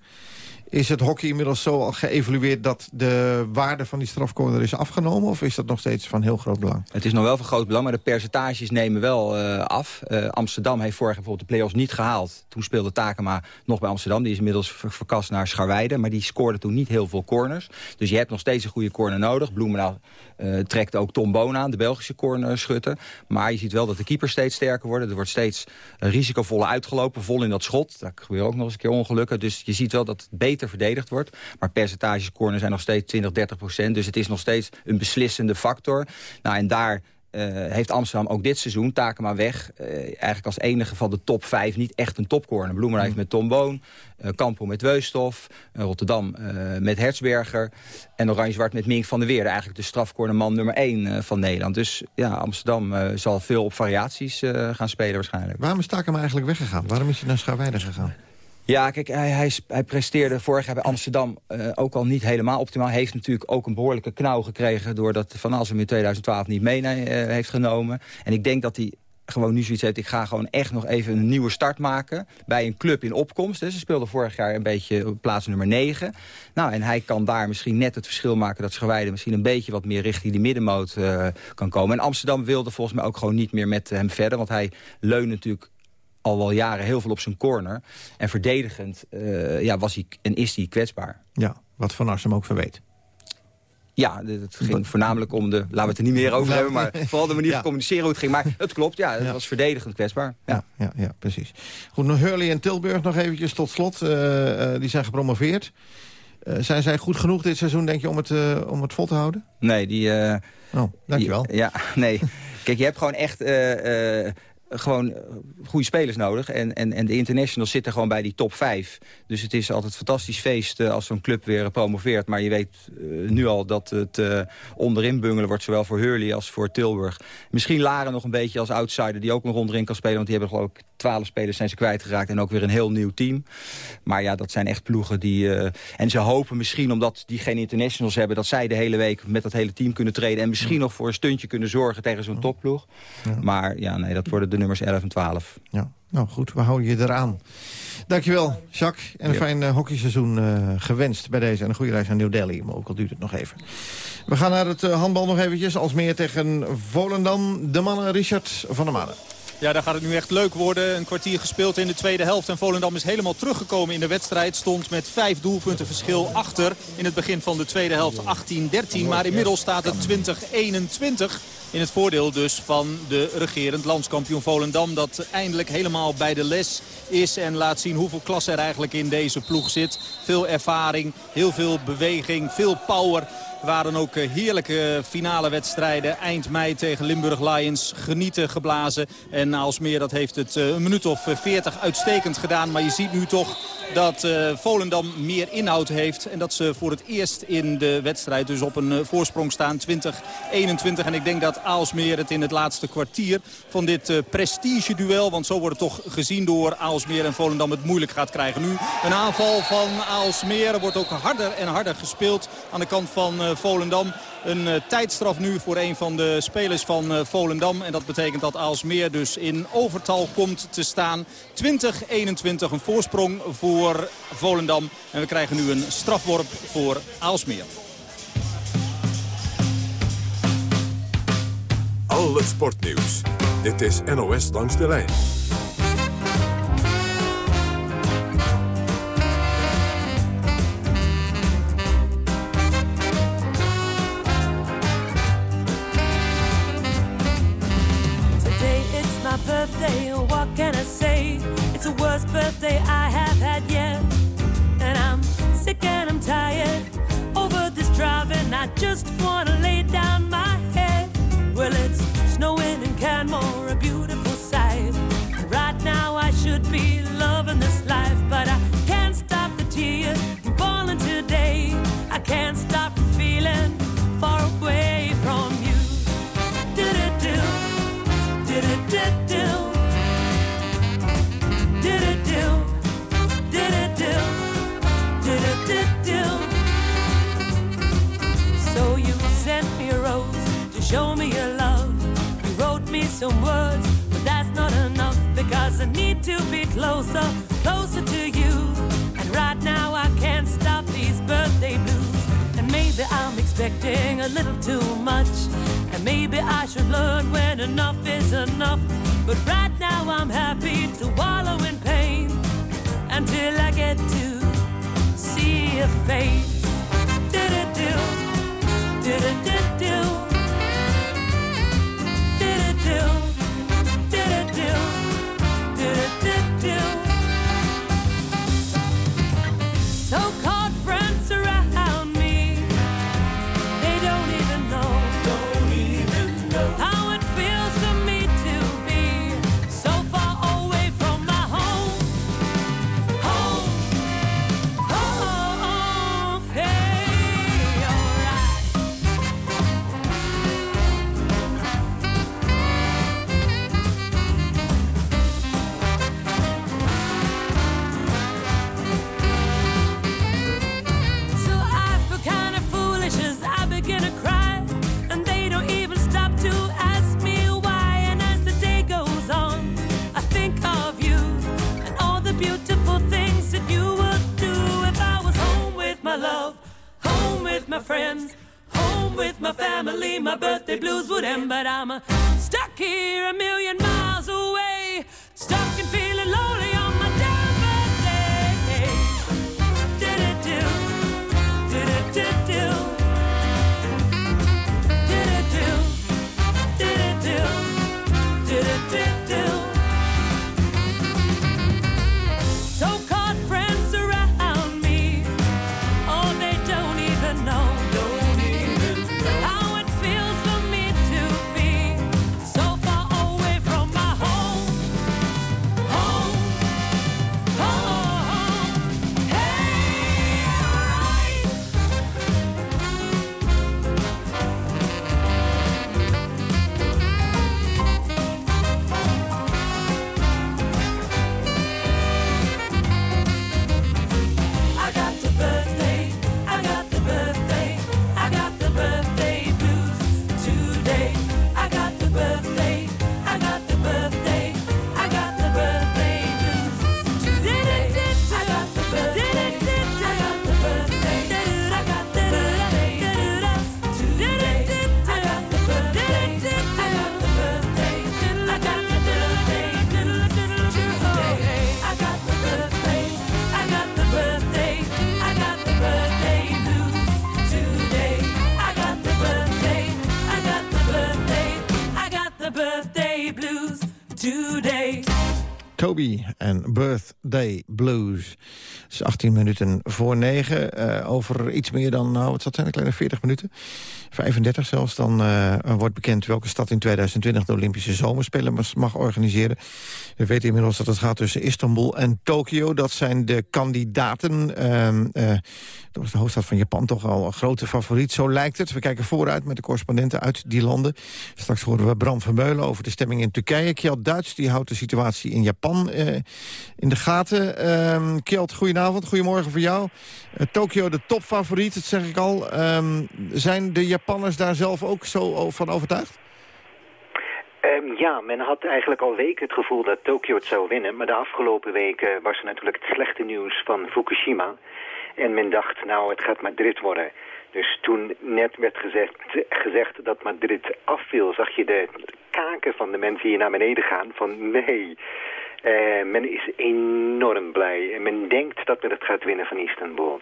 Is het hockey inmiddels zo al geëvalueerd dat de waarde van die strafcorner is afgenomen? Of is dat nog steeds van heel groot belang? Het is nog wel van groot belang, maar de percentages nemen wel uh, af. Uh, Amsterdam heeft vorig bijvoorbeeld de play-offs niet gehaald. Toen speelde Takema nog bij Amsterdam. Die is inmiddels verkast naar Scharweide. Maar die scoorde toen niet heel veel corners. Dus je hebt nog steeds een goede corner nodig. Bloemendaal uh, trekt ook Tom Boon aan, de Belgische cornerschutter. Maar je ziet wel dat de keeper steeds sterker worden. Er wordt steeds risicovoller uitgelopen, vol in dat schot. Daar gebeuren ook nog eens een keer ongelukken. Dus je ziet wel dat het beter verdedigd wordt. Maar percentages corner zijn nog steeds 20, 30 procent. Dus het is nog steeds een beslissende factor. Nou, en daar uh, heeft Amsterdam ook dit seizoen, Takema weg... Uh, eigenlijk als enige van de top 5 niet echt een topcorner. Bloemer heeft mm. met Tom Boon, uh, Kampo met Weusthof... Rotterdam met Hertzberger en Oranje-Zwart met Mink van der Weerde. Eigenlijk de strafcornerman nummer 1 van Nederland. Dus ja, Amsterdam zal veel op variaties gaan spelen waarschijnlijk. Waarom is Takema eigenlijk weggegaan? Waarom is hij naar Schaarweide gegaan? Ja, kijk, hij, hij, presteerde vorig jaar bij Amsterdam uh, ook al niet helemaal optimaal. Hij heeft natuurlijk ook een behoorlijke knauw gekregen... doordat Van Alsem in 2012 niet mee uh, heeft genomen. En ik denk dat hij gewoon nu zoiets heeft... ik ga gewoon echt nog even een nieuwe start maken bij een club in opkomst. Ze speelden vorig jaar een beetje op plaats nummer 9. Nou, en hij kan daar misschien net het verschil maken... dat Schawijde misschien een beetje wat meer richting die middenmoot uh, kan komen. En Amsterdam wilde volgens mij ook gewoon niet meer met hem verder... want hij leunde natuurlijk al wel jaren heel veel op zijn corner. En verdedigend uh, ja, was hij en is hij kwetsbaar. Ja, wat Van Arsem ook verweet. Ja, het ging voornamelijk om de... Laten we het er niet meer over hebben, maar vooral de manier van communiceren hoe het ging. Maar het klopt, ja, het was verdedigend kwetsbaar. Ja, ja, ja, precies. Goed, nog Hurley en Tilburg nog eventjes tot slot. Uh, uh, die zijn gepromoveerd. Uh, zijn zij goed genoeg dit seizoen, denk je, om het, om het vol te houden? Nee, die... oh, dankjewel. Die, ja, nee. Kijk, je hebt gewoon echt gewoon eh, goede spelers nodig. En, en, en de internationals zitten gewoon bij die top 5. Dus het is altijd een fantastisch feest uh, als zo'n club weer promoveert. Maar je weet nu al dat het onderin bungelen wordt... zowel voor Hurley als voor Tilburg. Misschien Laren nog een beetje als outsider... die ook nog onderin kan spelen. Want die hebben geloof ik twaalf spelers zijn ze kwijtgeraakt. En ook weer een heel nieuw team. Maar ja, dat zijn echt ploegen die... en ze hopen misschien, omdat die geen internationals hebben... dat zij de hele week met dat hele team kunnen treden. En misschien nog voor een stuntje kunnen zorgen tegen zo'n topploeg. Ja. Maar ja, nee, dat worden de nummers 11 en 12. Ja, nou goed, we houden je eraan. Dankjewel, Jacques. En een fijn uh, hockeyseizoen uh, gewenst bij deze. En een goede reis naar New Delhi, maar ook al duurt het nog even. We gaan naar het uh, handbal nog eventjes. Als meer tegen Volendam. De mannen Richard van der Maden. Ja, daar gaat het nu echt leuk worden. Een kwartier gespeeld in de tweede helft. En Volendam is helemaal teruggekomen in de wedstrijd. Stond met vijf doelpunten verschil achter in het begin van de tweede helft 18-13. Maar inmiddels staat het 20-21. In het voordeel dus van de regerend landskampioen Volendam. Dat eindelijk helemaal bij de les is. En laat zien hoeveel klasse er eigenlijk in deze ploeg zit. Veel ervaring, heel veel beweging, veel power waren ook eh, heerlijke finale wedstrijden. Eind mei tegen Limburg Lions. Genieten geblazen. En Aalsmeer dat heeft het eh, een minuut of 40 uitstekend gedaan. Maar je ziet nu toch dat Volendam meer inhoud heeft. En dat ze voor het eerst in de wedstrijd dus op een voorsprong staan. 20-21. En ik denk dat Aalsmeer het in het laatste kwartier van dit prestige-duel... want zo wordt het toch gezien door Aalsmeer en Volendam het moeilijk gaat krijgen. Nu een aanval van Aalsmeer. Er wordt ook harder en harder gespeeld aan de kant van Volendam. Een uh, tijdstraf nu voor een van de spelers van uh, Volendam. En dat betekent dat Aalsmeer dus in overtal komt te staan. 20-21 een voorsprong voor Volendam. En we krijgen nu een strafworp voor Aalsmeer. Al het sportnieuws. Dit is NOS Langs de Lijn. Do-do-do-do, do-do-do. Toby en Birthday Blues. Het is 18 minuten voor 9. Eh, over iets meer dan, nou, wat zat zijn, een kleine 40 minuten. 35 zelfs. Dan eh, wordt bekend welke stad in 2020 de Olympische Zomerspelen mag organiseren. We weten inmiddels dat het gaat tussen Istanbul en Tokio. Dat zijn de kandidaten. Ehm, eh, dat was de hoofdstad van Japan toch al een grote favoriet. Zo lijkt het. We kijken vooruit met de correspondenten uit die landen. Straks horen we Bram van Meulen over de stemming in Turkije. Kjeld Duits die houdt de situatie in Japan in de gaten. Ehm Kjeld, goedenavond. Goedemorgen voor jou. Eh, Tokio de topfavoriet, dat zeg ik al. Ehm, zijn de Japanners daar zelf ook zo van overtuigd? Ehm, ja, men had eigenlijk al weken het gevoel dat Tokio het zou winnen. Maar de afgelopen weken was er natuurlijk het slechte nieuws van Fukushima. En men dacht, nou, het gaat Madrid worden. Dus toen net werd gezegd, gezegd dat Madrid afviel, zag je de kaken van de mensen hier naar beneden gaan. Van nee, men is enorm blij. En men denkt dat men het gaat winnen van Istanbul.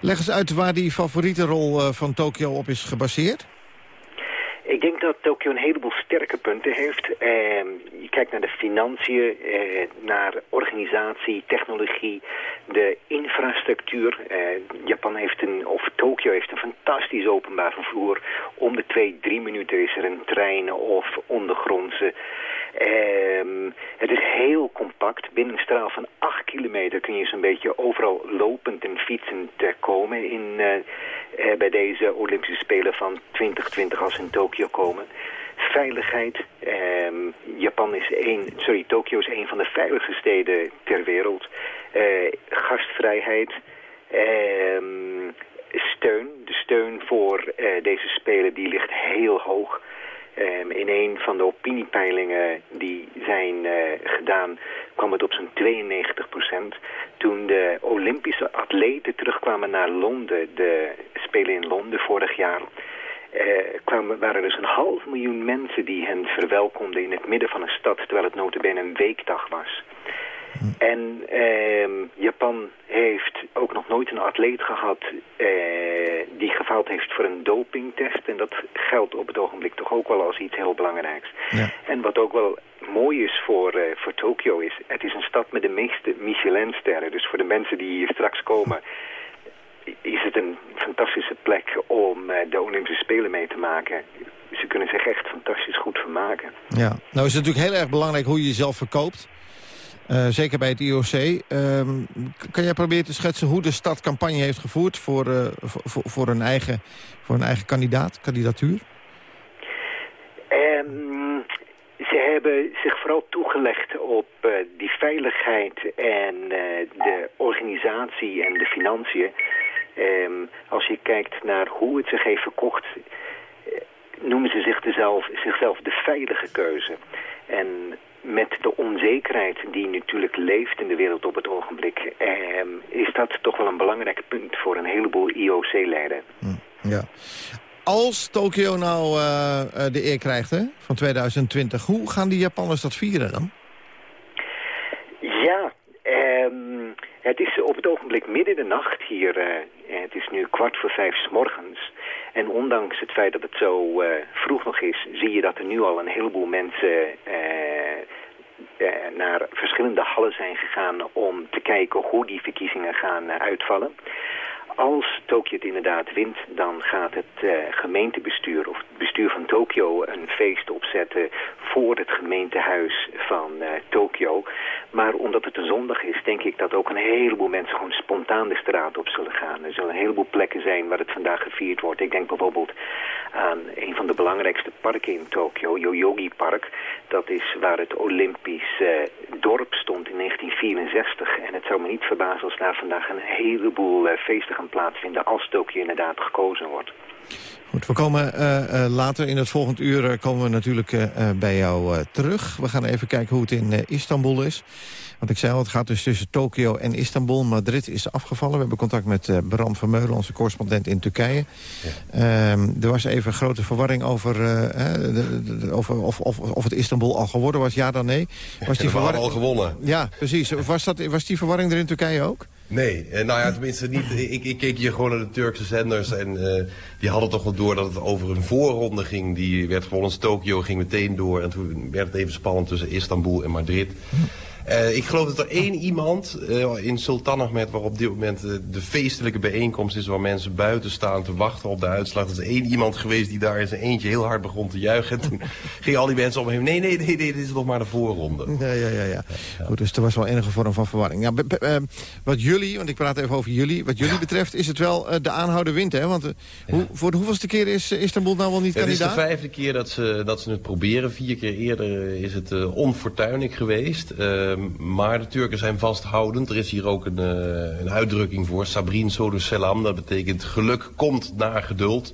Leg eens uit waar die favoriete rol eh, van Tokio op is gebaseerd. Ik denk dat Tokio een heleboel sterke punten heeft. Eh, je kijkt naar de financiën, eh, naar organisatie, technologie, de infrastructuur. Eh, Japan heeft een, of Tokio heeft een fantastisch openbaar vervoer. Om de twee, drie minuten is er een trein of ondergrondse. Ehm, het is heel compact. Binnen een straal van 8 kilometer kun je zo'n beetje overal lopend en fietsend eh, komen in, eh, eh, bij deze Olympische Spelen van 2020 als ze in Tokio komen. Veiligheid. ehm, Japan is één, sorry, Tokio is een van de veiligste steden ter wereld. Gastvrijheid. ehm, steun. De steun voor deze Spelen die ligt heel hoog. Ehm, in een van de opiniepeilingen die zijn eh, gedaan kwam het op zo'n 92 procent. Toen de Olympische atleten terugkwamen naar Londen, de Spelen in Londen vorig jaar... eh, waren dus een half miljoen mensen die hen verwelkomden in het midden van een stad... terwijl het notabene een weekdag was. En ehm, Japan heeft ook nog nooit een atleet gehad eh, die gefaald heeft voor een dopingtest. En dat geldt op het ogenblik toch ook wel als iets heel belangrijks. En wat ook wel mooi is voor, eh, voor Tokio is, het is een stad met de meeste Michelin-sterren. Dus voor de mensen die hier straks komen is het een fantastische plek om eh, de Olympische Spelen mee te maken. Ze kunnen zich echt fantastisch goed vermaken. Ja, nou is het natuurlijk heel erg belangrijk hoe je jezelf verkoopt. Eh, zeker bij het IOC. Ehm, kan jij proberen te schetsen hoe de stad campagne heeft gevoerd... voor, eh, voor, voor, een, eigen, voor een eigen kandidaat, kandidatuur? Ehm, ze hebben zich vooral toegelegd op eh, die veiligheid en de organisatie en de financiën. Ehm, als je kijkt naar hoe het zich heeft verkocht, noemen ze zichzelf de veilige keuze. En met de onzekerheid die natuurlijk leeft in de wereld op het ogenblik... Ehm, is dat toch wel een belangrijk punt voor een heleboel IOC-leden. Ja. Als Tokio nou uh, de eer krijgt hè, van 2020, hoe gaan die Japanners dat vieren dan? Ja, um, het is op het ogenblik midden de nacht hier. Uh, het is nu kwart voor vijf s morgens. En ondanks het feit dat het zo uh, vroeg nog is, zie je dat er nu al een heleboel mensen naar verschillende hallen zijn gegaan om te kijken hoe die verkiezingen gaan uitvallen. Als Tokio het inderdaad wint, dan gaat het uh, gemeentebestuur of het bestuur van Tokio een feest opzetten voor het gemeentehuis van uh, Tokio. Maar omdat het een zondag is, denk ik dat ook een heleboel mensen gewoon spontaan de straat op zullen gaan. Er zullen een heleboel plekken zijn waar het vandaag gevierd wordt. Ik denk bijvoorbeeld aan een van de belangrijkste parken in Tokio, Yoyogi Park. Dat is waar het Olympisch uh, dorp stond in 1964. En het zou me niet verbazen als daar vandaag een heleboel feesten gaan plaatsvinden als Tokio inderdaad gekozen wordt. Goed, we komen uh, uh, later in het volgend uur uh, komen we natuurlijk bij jou terug. We gaan even kijken hoe het in Istanbul is. Want ik zei al, het gaat dus tussen Tokio en Istanbul. Madrid is afgevallen. We hebben contact met Bram Vermeulen, onze correspondent in Turkije. Ja. Ehm, er was even grote verwarring over, de, de, over of, of, of het Istanbul al geworden was. Ja dan nee. Was die verwarring al gewonnen. Ja, precies. Was, dat, was die verwarring er in Turkije ook? Nee, nou ja, tenminste niet. Ik, ik, keek hier gewoon naar de Turkse zenders en uh, die hadden toch wel door dat het over een voorronde ging. Die werd gewonnen. Tokio ging meteen door en toen werd het even spannend tussen Istanbul en Madrid. Uh, ik geloof dat er één iemand uh, in Sultanahmet, waar op dit moment uh, de feestelijke bijeenkomst is... waar mensen buiten staan te wachten op de uitslag. Dat is één iemand geweest die daar in zijn eentje heel hard begon te juichen. En toen gingen al die mensen om hem nee, nee, nee, nee, dit is nog maar de voorronde. Ja, ja, ja. ja. Goed, dus er was wel enige vorm van verwarring. Ja, wat jullie, want ik praat even over jullie... wat jullie ja. betreft is het wel de aanhouden wind, hè? Want hoe, voor de hoeveelste keer is Istanbul nou wel niet kandidaat? Het is de vijfde keer dat ze, dat ze het proberen. Vier keer eerder is het onfortuinlijk geweest... maar de Turken zijn vasthoudend. Er is hier ook een, uh, een uitdrukking voor. Sabrin Sodu Selam. Dat betekent geluk komt na geduld.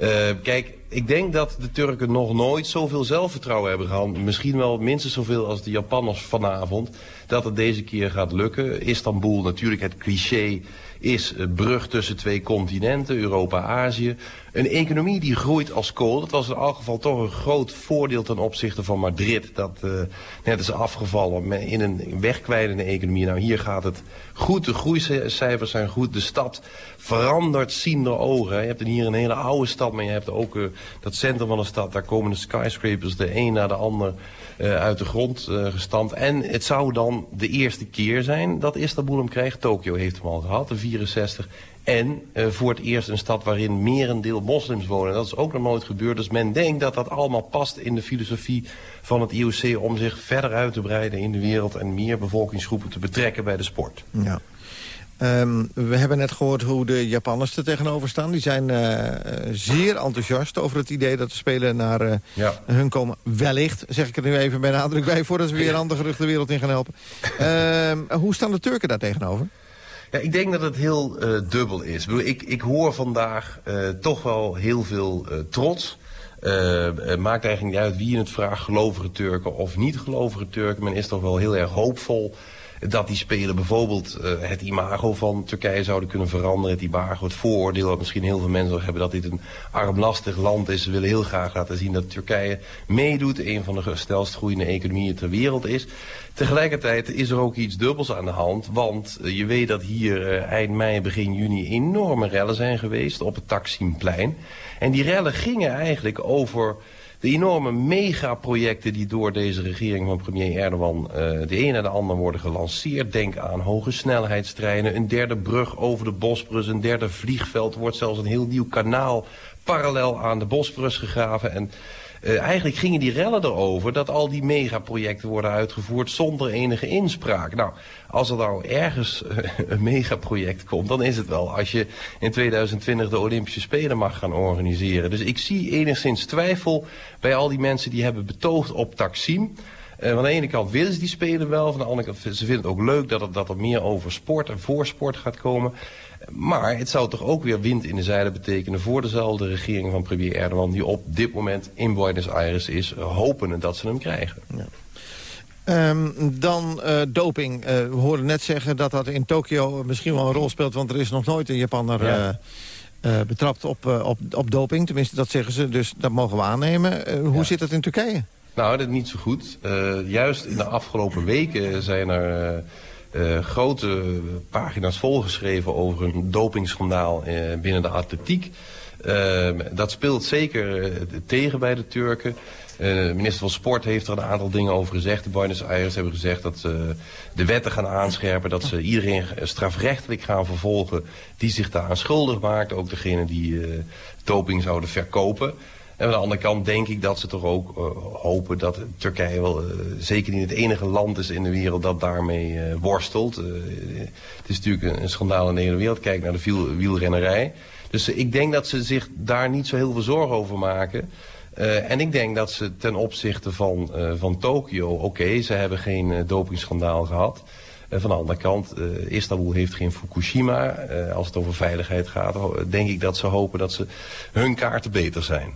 Uh, kijk, ik denk dat de Turken nog nooit zoveel zelfvertrouwen hebben gehad. Misschien wel minstens zoveel als de Japanners vanavond. Dat het deze keer gaat lukken. Istanbul, natuurlijk het cliché, is brug tussen twee continenten, Europa-Azië. Een economie die groeit als kool. Dat was in elk geval toch een groot voordeel ten opzichte van Madrid. Dat uh, net is afgevallen in een wegkwijnende economie. Nou, hier gaat het goed. De groeicijfers zijn goed. De stad verandert ziende ogen. Je hebt hier een hele oude stad, maar je hebt ook uh, dat centrum van de stad. Daar komen de skyscrapers de een na de ander uit de grond uh, gestampt. En het zou dan de eerste keer zijn dat Istanbul hem krijgt. Tokio heeft hem al gehad, de 64. En uh, voor het eerst een stad waarin merendeel moslims wonen. Dat is ook nog nooit gebeurd. Dus men denkt dat dat allemaal past in de filosofie van het IOC... om zich verder uit te breiden in de wereld... en meer bevolkingsgroepen te betrekken bij de sport. Ja. Um, we hebben net gehoord hoe de Japanners er tegenover staan. Die zijn uh, zeer enthousiast over het idee dat de Spelen naar uh, ja. hun komen. Wellicht, zeg ik er nu even bij nadruk bij... voordat we weer andere gerucht de wereld in gaan helpen. Uh, hoe staan de Turken daar tegenover? Ja, ik denk dat het heel uh, dubbel is. Ik, ik hoor vandaag toch wel heel veel uh, trots. het maakt eigenlijk niet uit wie in het vraagt, gelovige Turken of niet gelovige Turken. Men is toch wel heel erg hoopvol dat die spelen bijvoorbeeld uh, het imago van Turkije zouden kunnen veranderen. Het imago, het vooroordeel dat misschien heel veel mensen hebben dat dit een armlastig land is. Ze willen heel graag laten zien dat Turkije meedoet. Een van de snelst groeiende economieën ter wereld is. Tegelijkertijd is er ook iets dubbels aan de hand. Want uh, je weet dat hier uh, eind mei, begin juni enorme rellen zijn geweest op het Taksimplein. En die rellen gingen eigenlijk over de enorme megaprojecten die door deze regering van premier Erdogan uh, de een en de ander worden gelanceerd. Denk aan hoge snelheidstreinen, een derde brug over de Bosporus, een derde vliegveld. wordt zelfs een heel nieuw kanaal parallel aan de Bosporus gegraven. En uh, eigenlijk gingen die rellen erover dat al die megaprojecten worden uitgevoerd zonder enige inspraak. Nou, als er nou ergens uh, een megaproject komt, dan is het wel als je in 2020 de Olympische Spelen mag gaan organiseren. Dus ik zie enigszins twijfel bij al die mensen die hebben betoogd op Taksim. Uh, van de ene kant willen ze die spelen wel, van de andere kant ze vinden het ook leuk dat, het, dat er meer over sport en voor sport gaat komen. Maar het zou toch ook weer wind in de zeilen betekenen voor dezelfde regering van premier Erdogan... die op dit moment in Buenos Aires is, hopende dat ze hem krijgen. Ja. Ehm, dan uh, doping. Uh, we hoorden net zeggen dat dat in Tokio misschien wel een rol speelt... want er is nog nooit een Japaner ja. uh, betrapt op, op, op doping. Tenminste, dat zeggen ze, dus dat mogen we aannemen. hoe ja. zit het in Turkije? Nou, dat is niet zo goed. juist in de afgelopen weken zijn er... grote pagina's volgeschreven over een dopingschandaal binnen de atletiek. dat speelt zeker tegen bij de Turken. De minister van Sport heeft er een aantal dingen over gezegd. De Buenos Aires hebben gezegd dat ze de wetten gaan aanscherpen. Dat ze iedereen strafrechtelijk gaan vervolgen die zich daar aan schuldig maakt. Ook degene die doping zouden verkopen. En aan de andere kant denk ik dat ze toch ook uh, hopen dat Turkije wel uh, zeker niet het enige land is in de wereld dat daarmee uh, worstelt. het is natuurlijk een, schandaal in de hele wereld. Kijk naar de wiel, wielrennerij. Dus ik denk dat ze zich daar niet zo heel veel zorgen over maken. En ik denk dat ze ten opzichte van, van Tokio, oké, ze hebben geen dopingschandaal gehad. van de andere kant, Istanbul heeft geen Fukushima. als het over veiligheid gaat, denk ik dat ze hopen dat ze hun kaarten beter zijn.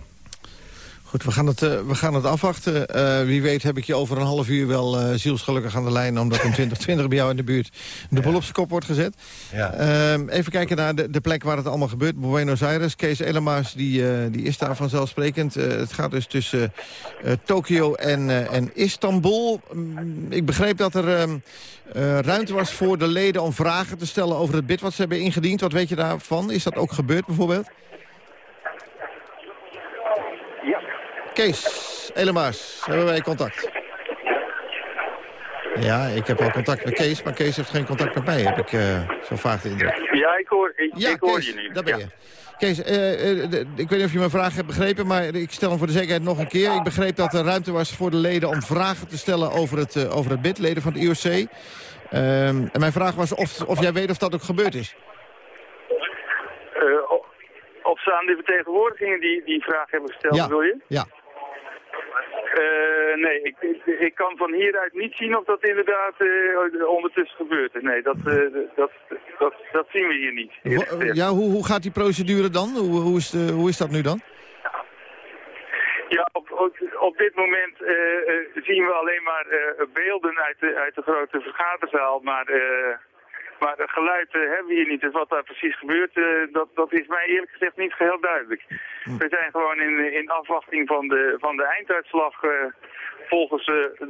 Goed, we gaan het, uh, we gaan het afwachten. Uh, wie weet heb ik je over een half uur wel uh, zielsgelukkig aan de lijn... omdat in 2020 bij jou in de buurt de bol op zijn kop wordt gezet. Ja. Ehm, even kijken naar de, de, plek waar het allemaal gebeurt. Buenos Aires, Kees Elemaas die, die is daar vanzelfsprekend. het gaat dus tussen Tokio en, en Istanbul. Mm, ik begreep dat er ehm, ruimte was voor de leden om vragen te stellen... over het bid wat ze hebben ingediend. Wat weet je daarvan? Is dat ook gebeurd bijvoorbeeld? Kees Elemaas, hebben wij contact? Ja, ik heb al contact met Kees, maar Kees heeft geen contact met mij, heb ik uh, zo vaak de indruk. Ja, ik hoor, ik, ja, ik hoor Kees, je nu. daar ben je. Kees, uh, uh, de, ik weet niet of je mijn vraag hebt begrepen, maar ik stel hem voor de zekerheid nog een keer. Ik begreep dat er ruimte was voor de leden om vragen te stellen over het, over het bid, leden van het IOC. Ehm, en mijn vraag was of, of jij weet of dat ook gebeurd is. of ze aan de vertegenwoordigingen die, die vraag hebben gesteld, ja. wil je? Ja. Uh, nee, ik, ik, ik, kan van hieruit niet zien of dat inderdaad uh, ondertussen gebeurd is. Nee, dat, uh, dat, dat, dat zien we hier niet. Ja, hoe, hoe gaat die procedure dan? Hoe, hoe, is, de, hoe is dat nu dan? Ja, op, op, op dit moment zien we alleen maar beelden uit de, uit de grote vergaderzaal, maar... Maar het geluid uh, hebben we hier niet. Dus wat daar precies gebeurt, uh, dat, dat is mij eerlijk gezegd niet geheel duidelijk. Hm. We zijn gewoon in, in afwachting van de, van de einduitslag uh, volgens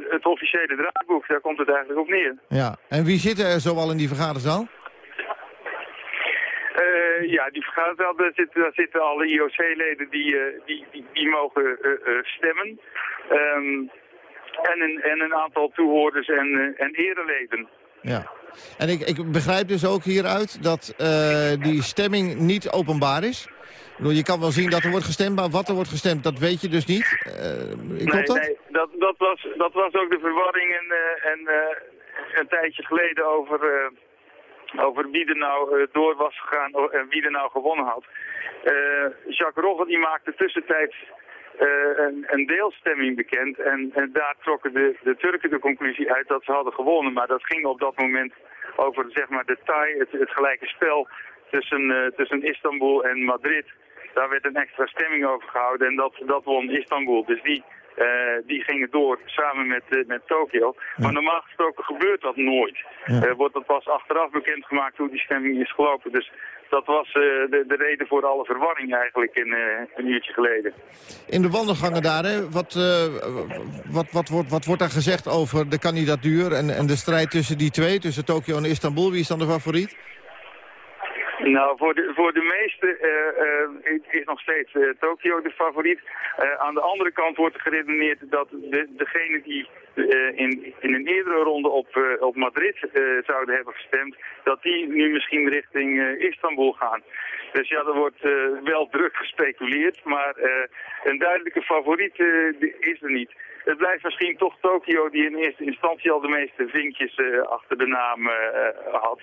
het officiële draaiboek. Daar komt het eigenlijk op neer. Ja, en wie zitten er zoal in die vergaderzaal? ja, die vergaderzaal, daar zitten, daar zitten alle IOC-leden die, die, die, die, mogen stemmen. Um, en, een, en een aantal toehoorders en, en ereleden. Ja. En ik, ik begrijp dus ook hieruit dat uh, die stemming niet openbaar is. Bedoel, je kan wel zien dat er wordt gestemd, maar wat er wordt gestemd, dat weet je dus niet. Uh, nee, dat? nee, dat, dat, was, dat was ook de verwarring en, uh, en een tijdje geleden over, over wie er nou door was gegaan en wie er nou gewonnen had. Jacques Rogge die maakte tussentijds een, een, deelstemming bekend. En, en daar trokken de, de, Turken de conclusie uit dat ze hadden gewonnen. Maar dat ging op dat moment over zeg maar, de taai, het, het gelijke spel tussen, uh, tussen Istanbul en Madrid. Daar werd een extra stemming over gehouden en dat, dat won Istanbul. Dus die, uh, die gingen door samen met, uh, met Tokio. Maar normaal gesproken gebeurt dat nooit. Ja. wordt dat pas achteraf bekendgemaakt hoe die stemming is gelopen. Dus dat was uh, de, de, reden voor alle verwarring eigenlijk in, uh, een uurtje geleden. In de wandelgangen daar, hè? Wat, uh, wat, wat, wordt, wat wordt daar gezegd over de kandidatuur en, en de strijd tussen die twee, tussen Tokio en Istanbul? Wie is dan de favoriet? Nou, voor de, voor de meesten uh, uh, is nog steeds uh, Tokio de favoriet. aan de andere kant wordt er geredeneerd dat de, degene die in, in een eerdere ronde op, op Madrid zouden hebben gestemd, dat die nu misschien richting Istanbul gaan. Dus ja, er wordt wel druk gespeculeerd, maar een duidelijke favoriet is er niet. Het blijft misschien toch Tokio die in eerste instantie al de meeste vinkjes achter de naam had.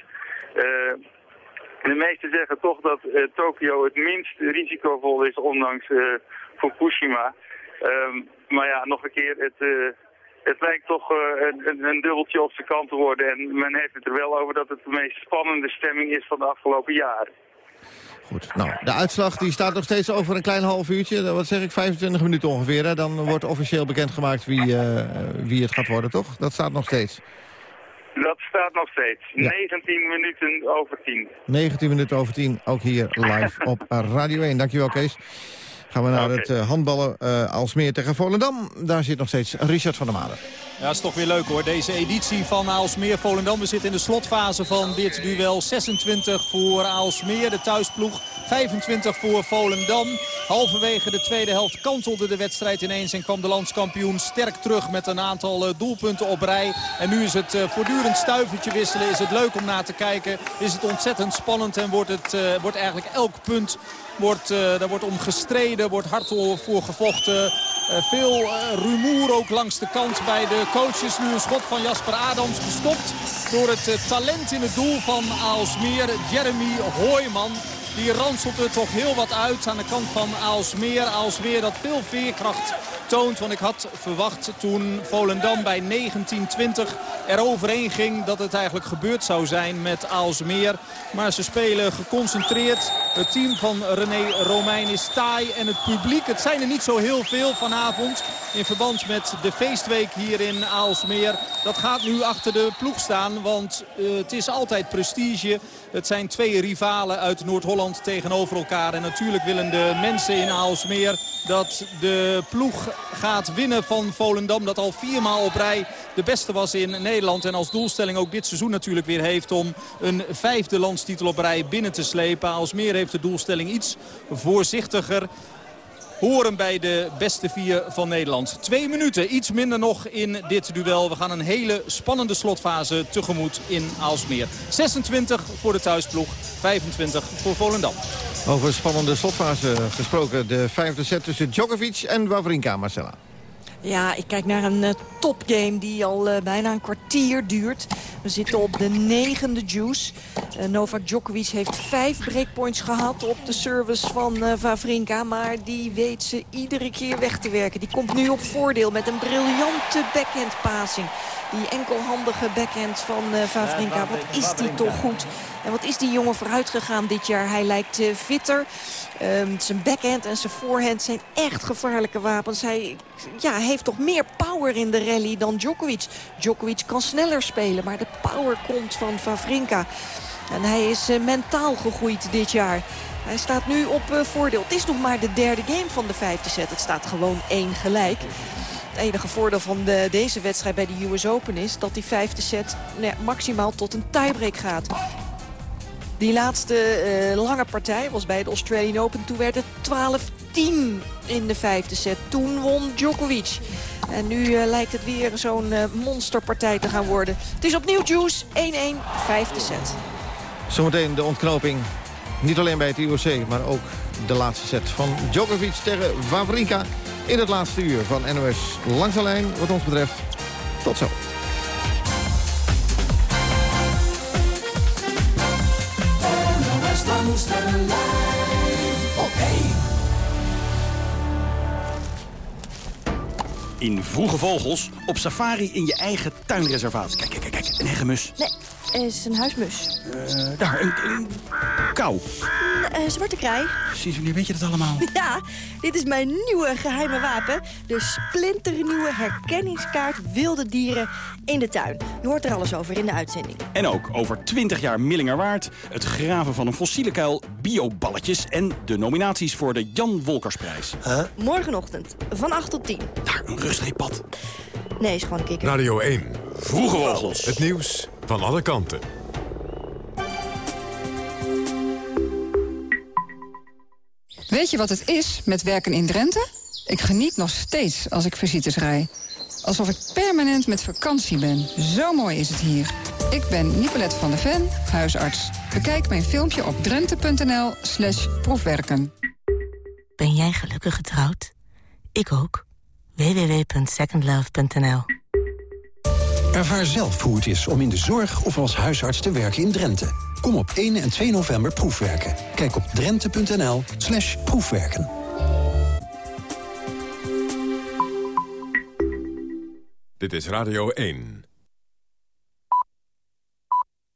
De meesten zeggen toch dat uh, Tokio het minst risicovol is, ondanks uh, Fukushima. Um, maar ja, nog een keer, het, uh, het lijkt toch een, een, dubbeltje op zijn kant te worden. En men heeft het er wel over dat het de meest spannende stemming is van de afgelopen jaren. Goed, nou, de uitslag die staat nog steeds over een klein half uurtje. Wat zeg ik, 25 minuten ongeveer. Hè? Dan wordt officieel bekendgemaakt wie, wie het gaat worden, toch? Dat staat nog steeds. Dat staat nog steeds. 19 minuten over 10. 19 minuten over 10, ook hier live op Radio 1. Dankjewel, Kees. Gaan we naar het uh, handballen uh, Alsmeer tegen Volendam. Daar zit nog steeds Richard van der Made. Ja, is toch weer leuk hoor. Deze editie van Aalsmeer Volendam. We zitten in de slotfase van dit duel. 26 voor Aalsmeer, de thuisploeg. 25 voor Volendam. Halverwege de tweede helft kantelde de wedstrijd ineens en kwam de landskampioen sterk terug met een aantal uh, doelpunten op rij. En nu is het voortdurend stuivertje wisselen. Is het leuk om naar te kijken. Is het ontzettend spannend en wordt, het, uh, wordt eigenlijk elk punt wordt, daar wordt om gestreden. Wordt hard voor gevochten. veel rumoer ook langs de kant bij de coaches. Nu een schot van Jasper Adams gestopt door het talent in het doel van Aalsmeer. Jeremy Hooyman. Die ranselt er toch heel wat uit aan de kant van Aalsmeer. Aalsmeer dat veel veerkracht toont. Want ik had verwacht toen Volendam bij 1920 eroverheen ging... dat het eigenlijk gebeurd zou zijn met Aalsmeer. Maar ze spelen geconcentreerd. Het team van René Romein is taai. En het publiek, het zijn er niet zo heel veel vanavond... in verband met de feestweek hier in Aalsmeer. Dat gaat nu achter de ploeg staan, want uh, het is altijd prestige. Het zijn twee rivalen uit Noord-Holland tegenover elkaar. En natuurlijk willen de mensen in Aalsmeer dat de ploeg gaat winnen van Volendam. Dat al viermaal op rij de beste was in Nederland. En als doelstelling ook dit seizoen natuurlijk weer heeft om een vijfde landstitel op rij binnen te slepen. Aalsmeer heeft de doelstelling iets voorzichtiger horen bij de beste vier van Nederland. Twee minuten, iets minder nog in dit duel. We gaan een hele spannende slotfase tegemoet in Aalsmeer. 26 voor de thuisploeg, 25 voor Volendam. Over spannende slotfase gesproken. De vijfde set tussen Djokovic en Wawrinka, Marcella. Ja, ik kijk naar een uh, topgame die al uh, bijna een kwartier duurt. We zitten op de negende juice. Uh, Novak Djokovic heeft vijf breakpoints gehad op de service van Vavrinka. Maar die weet ze iedere keer weg te werken. Die komt nu op voordeel met een briljante backhand passing. Die enkelhandige backhand van Vavrinka. Wat is die toch goed. En wat is die jongen vooruit gegaan dit jaar. Hij lijkt uh, fitter. Um, zijn backhand en zijn voorhand zijn echt gevaarlijke wapens. Hij ja, heeft toch meer power in de rally dan Djokovic. Djokovic kan sneller spelen, maar de power komt van Vavrinka. En hij is uh, mentaal gegroeid dit jaar. Hij staat nu op uh, voordeel. Het is nog maar de derde game van de vijfde set. Het staat gewoon één gelijk. Het enige voordeel van de, deze wedstrijd bij de US Open is... dat die vijfde set maximaal tot een tiebreak gaat. Die laatste uh, lange partij was bij de Australian Open. Toen werd het 12-10 in de vijfde set. Toen won Djokovic. En nu uh, lijkt het weer zo'n uh, monsterpartij te gaan worden. Het is opnieuw Juice. 1-1, vijfde set. Zometeen de ontknoping. Niet alleen bij het IOC, maar ook de laatste set van Djokovic tegen Wawrinka. In het laatste uur van NOS Langs de Lijn, wat ons betreft. Tot zo. In Vroege Vogels op safari in je eigen tuinreservaat. Kijk, kijk, kijk, een hegemus. Nee, het is een huismus. Uh, daar, een, een kou. Uh, zwarte kraai. Precies, wanneer weet je dat allemaal? Ja, dit is mijn nieuwe geheime wapen. De splinternieuwe herkenningskaart wilde dieren in de tuin. Je hoort er alles over in de uitzending. En ook over 20 jaar Millingerwaard, het graven van een fossiele kuil, bioballetjes... en de nominaties voor de Jan Wolkersprijs. Huh? Morgenochtend, van 8 tot 10. Daar, een rustreepad. Nee, is gewoon een kikker. Radio 1. Vroege Vogels. Het nieuws van alle kanten. Weet je wat het is met werken in Drenthe? Ik geniet nog steeds als ik visites rij. Alsof ik permanent met vakantie ben. Zo mooi is het hier. Ik ben Nicolette van der Ven, huisarts. Bekijk mijn filmpje op drenthe.nl slash proefwerken. Ben jij gelukkig getrouwd? Ik ook. www.secondlove.nl Ervaar zelf hoe het is om in de zorg of als huisarts te werken in Drenthe. Kom op 1 en 2 november proefwerken. Kijk op drenthe.nl slash proefwerken. Dit is Radio 1.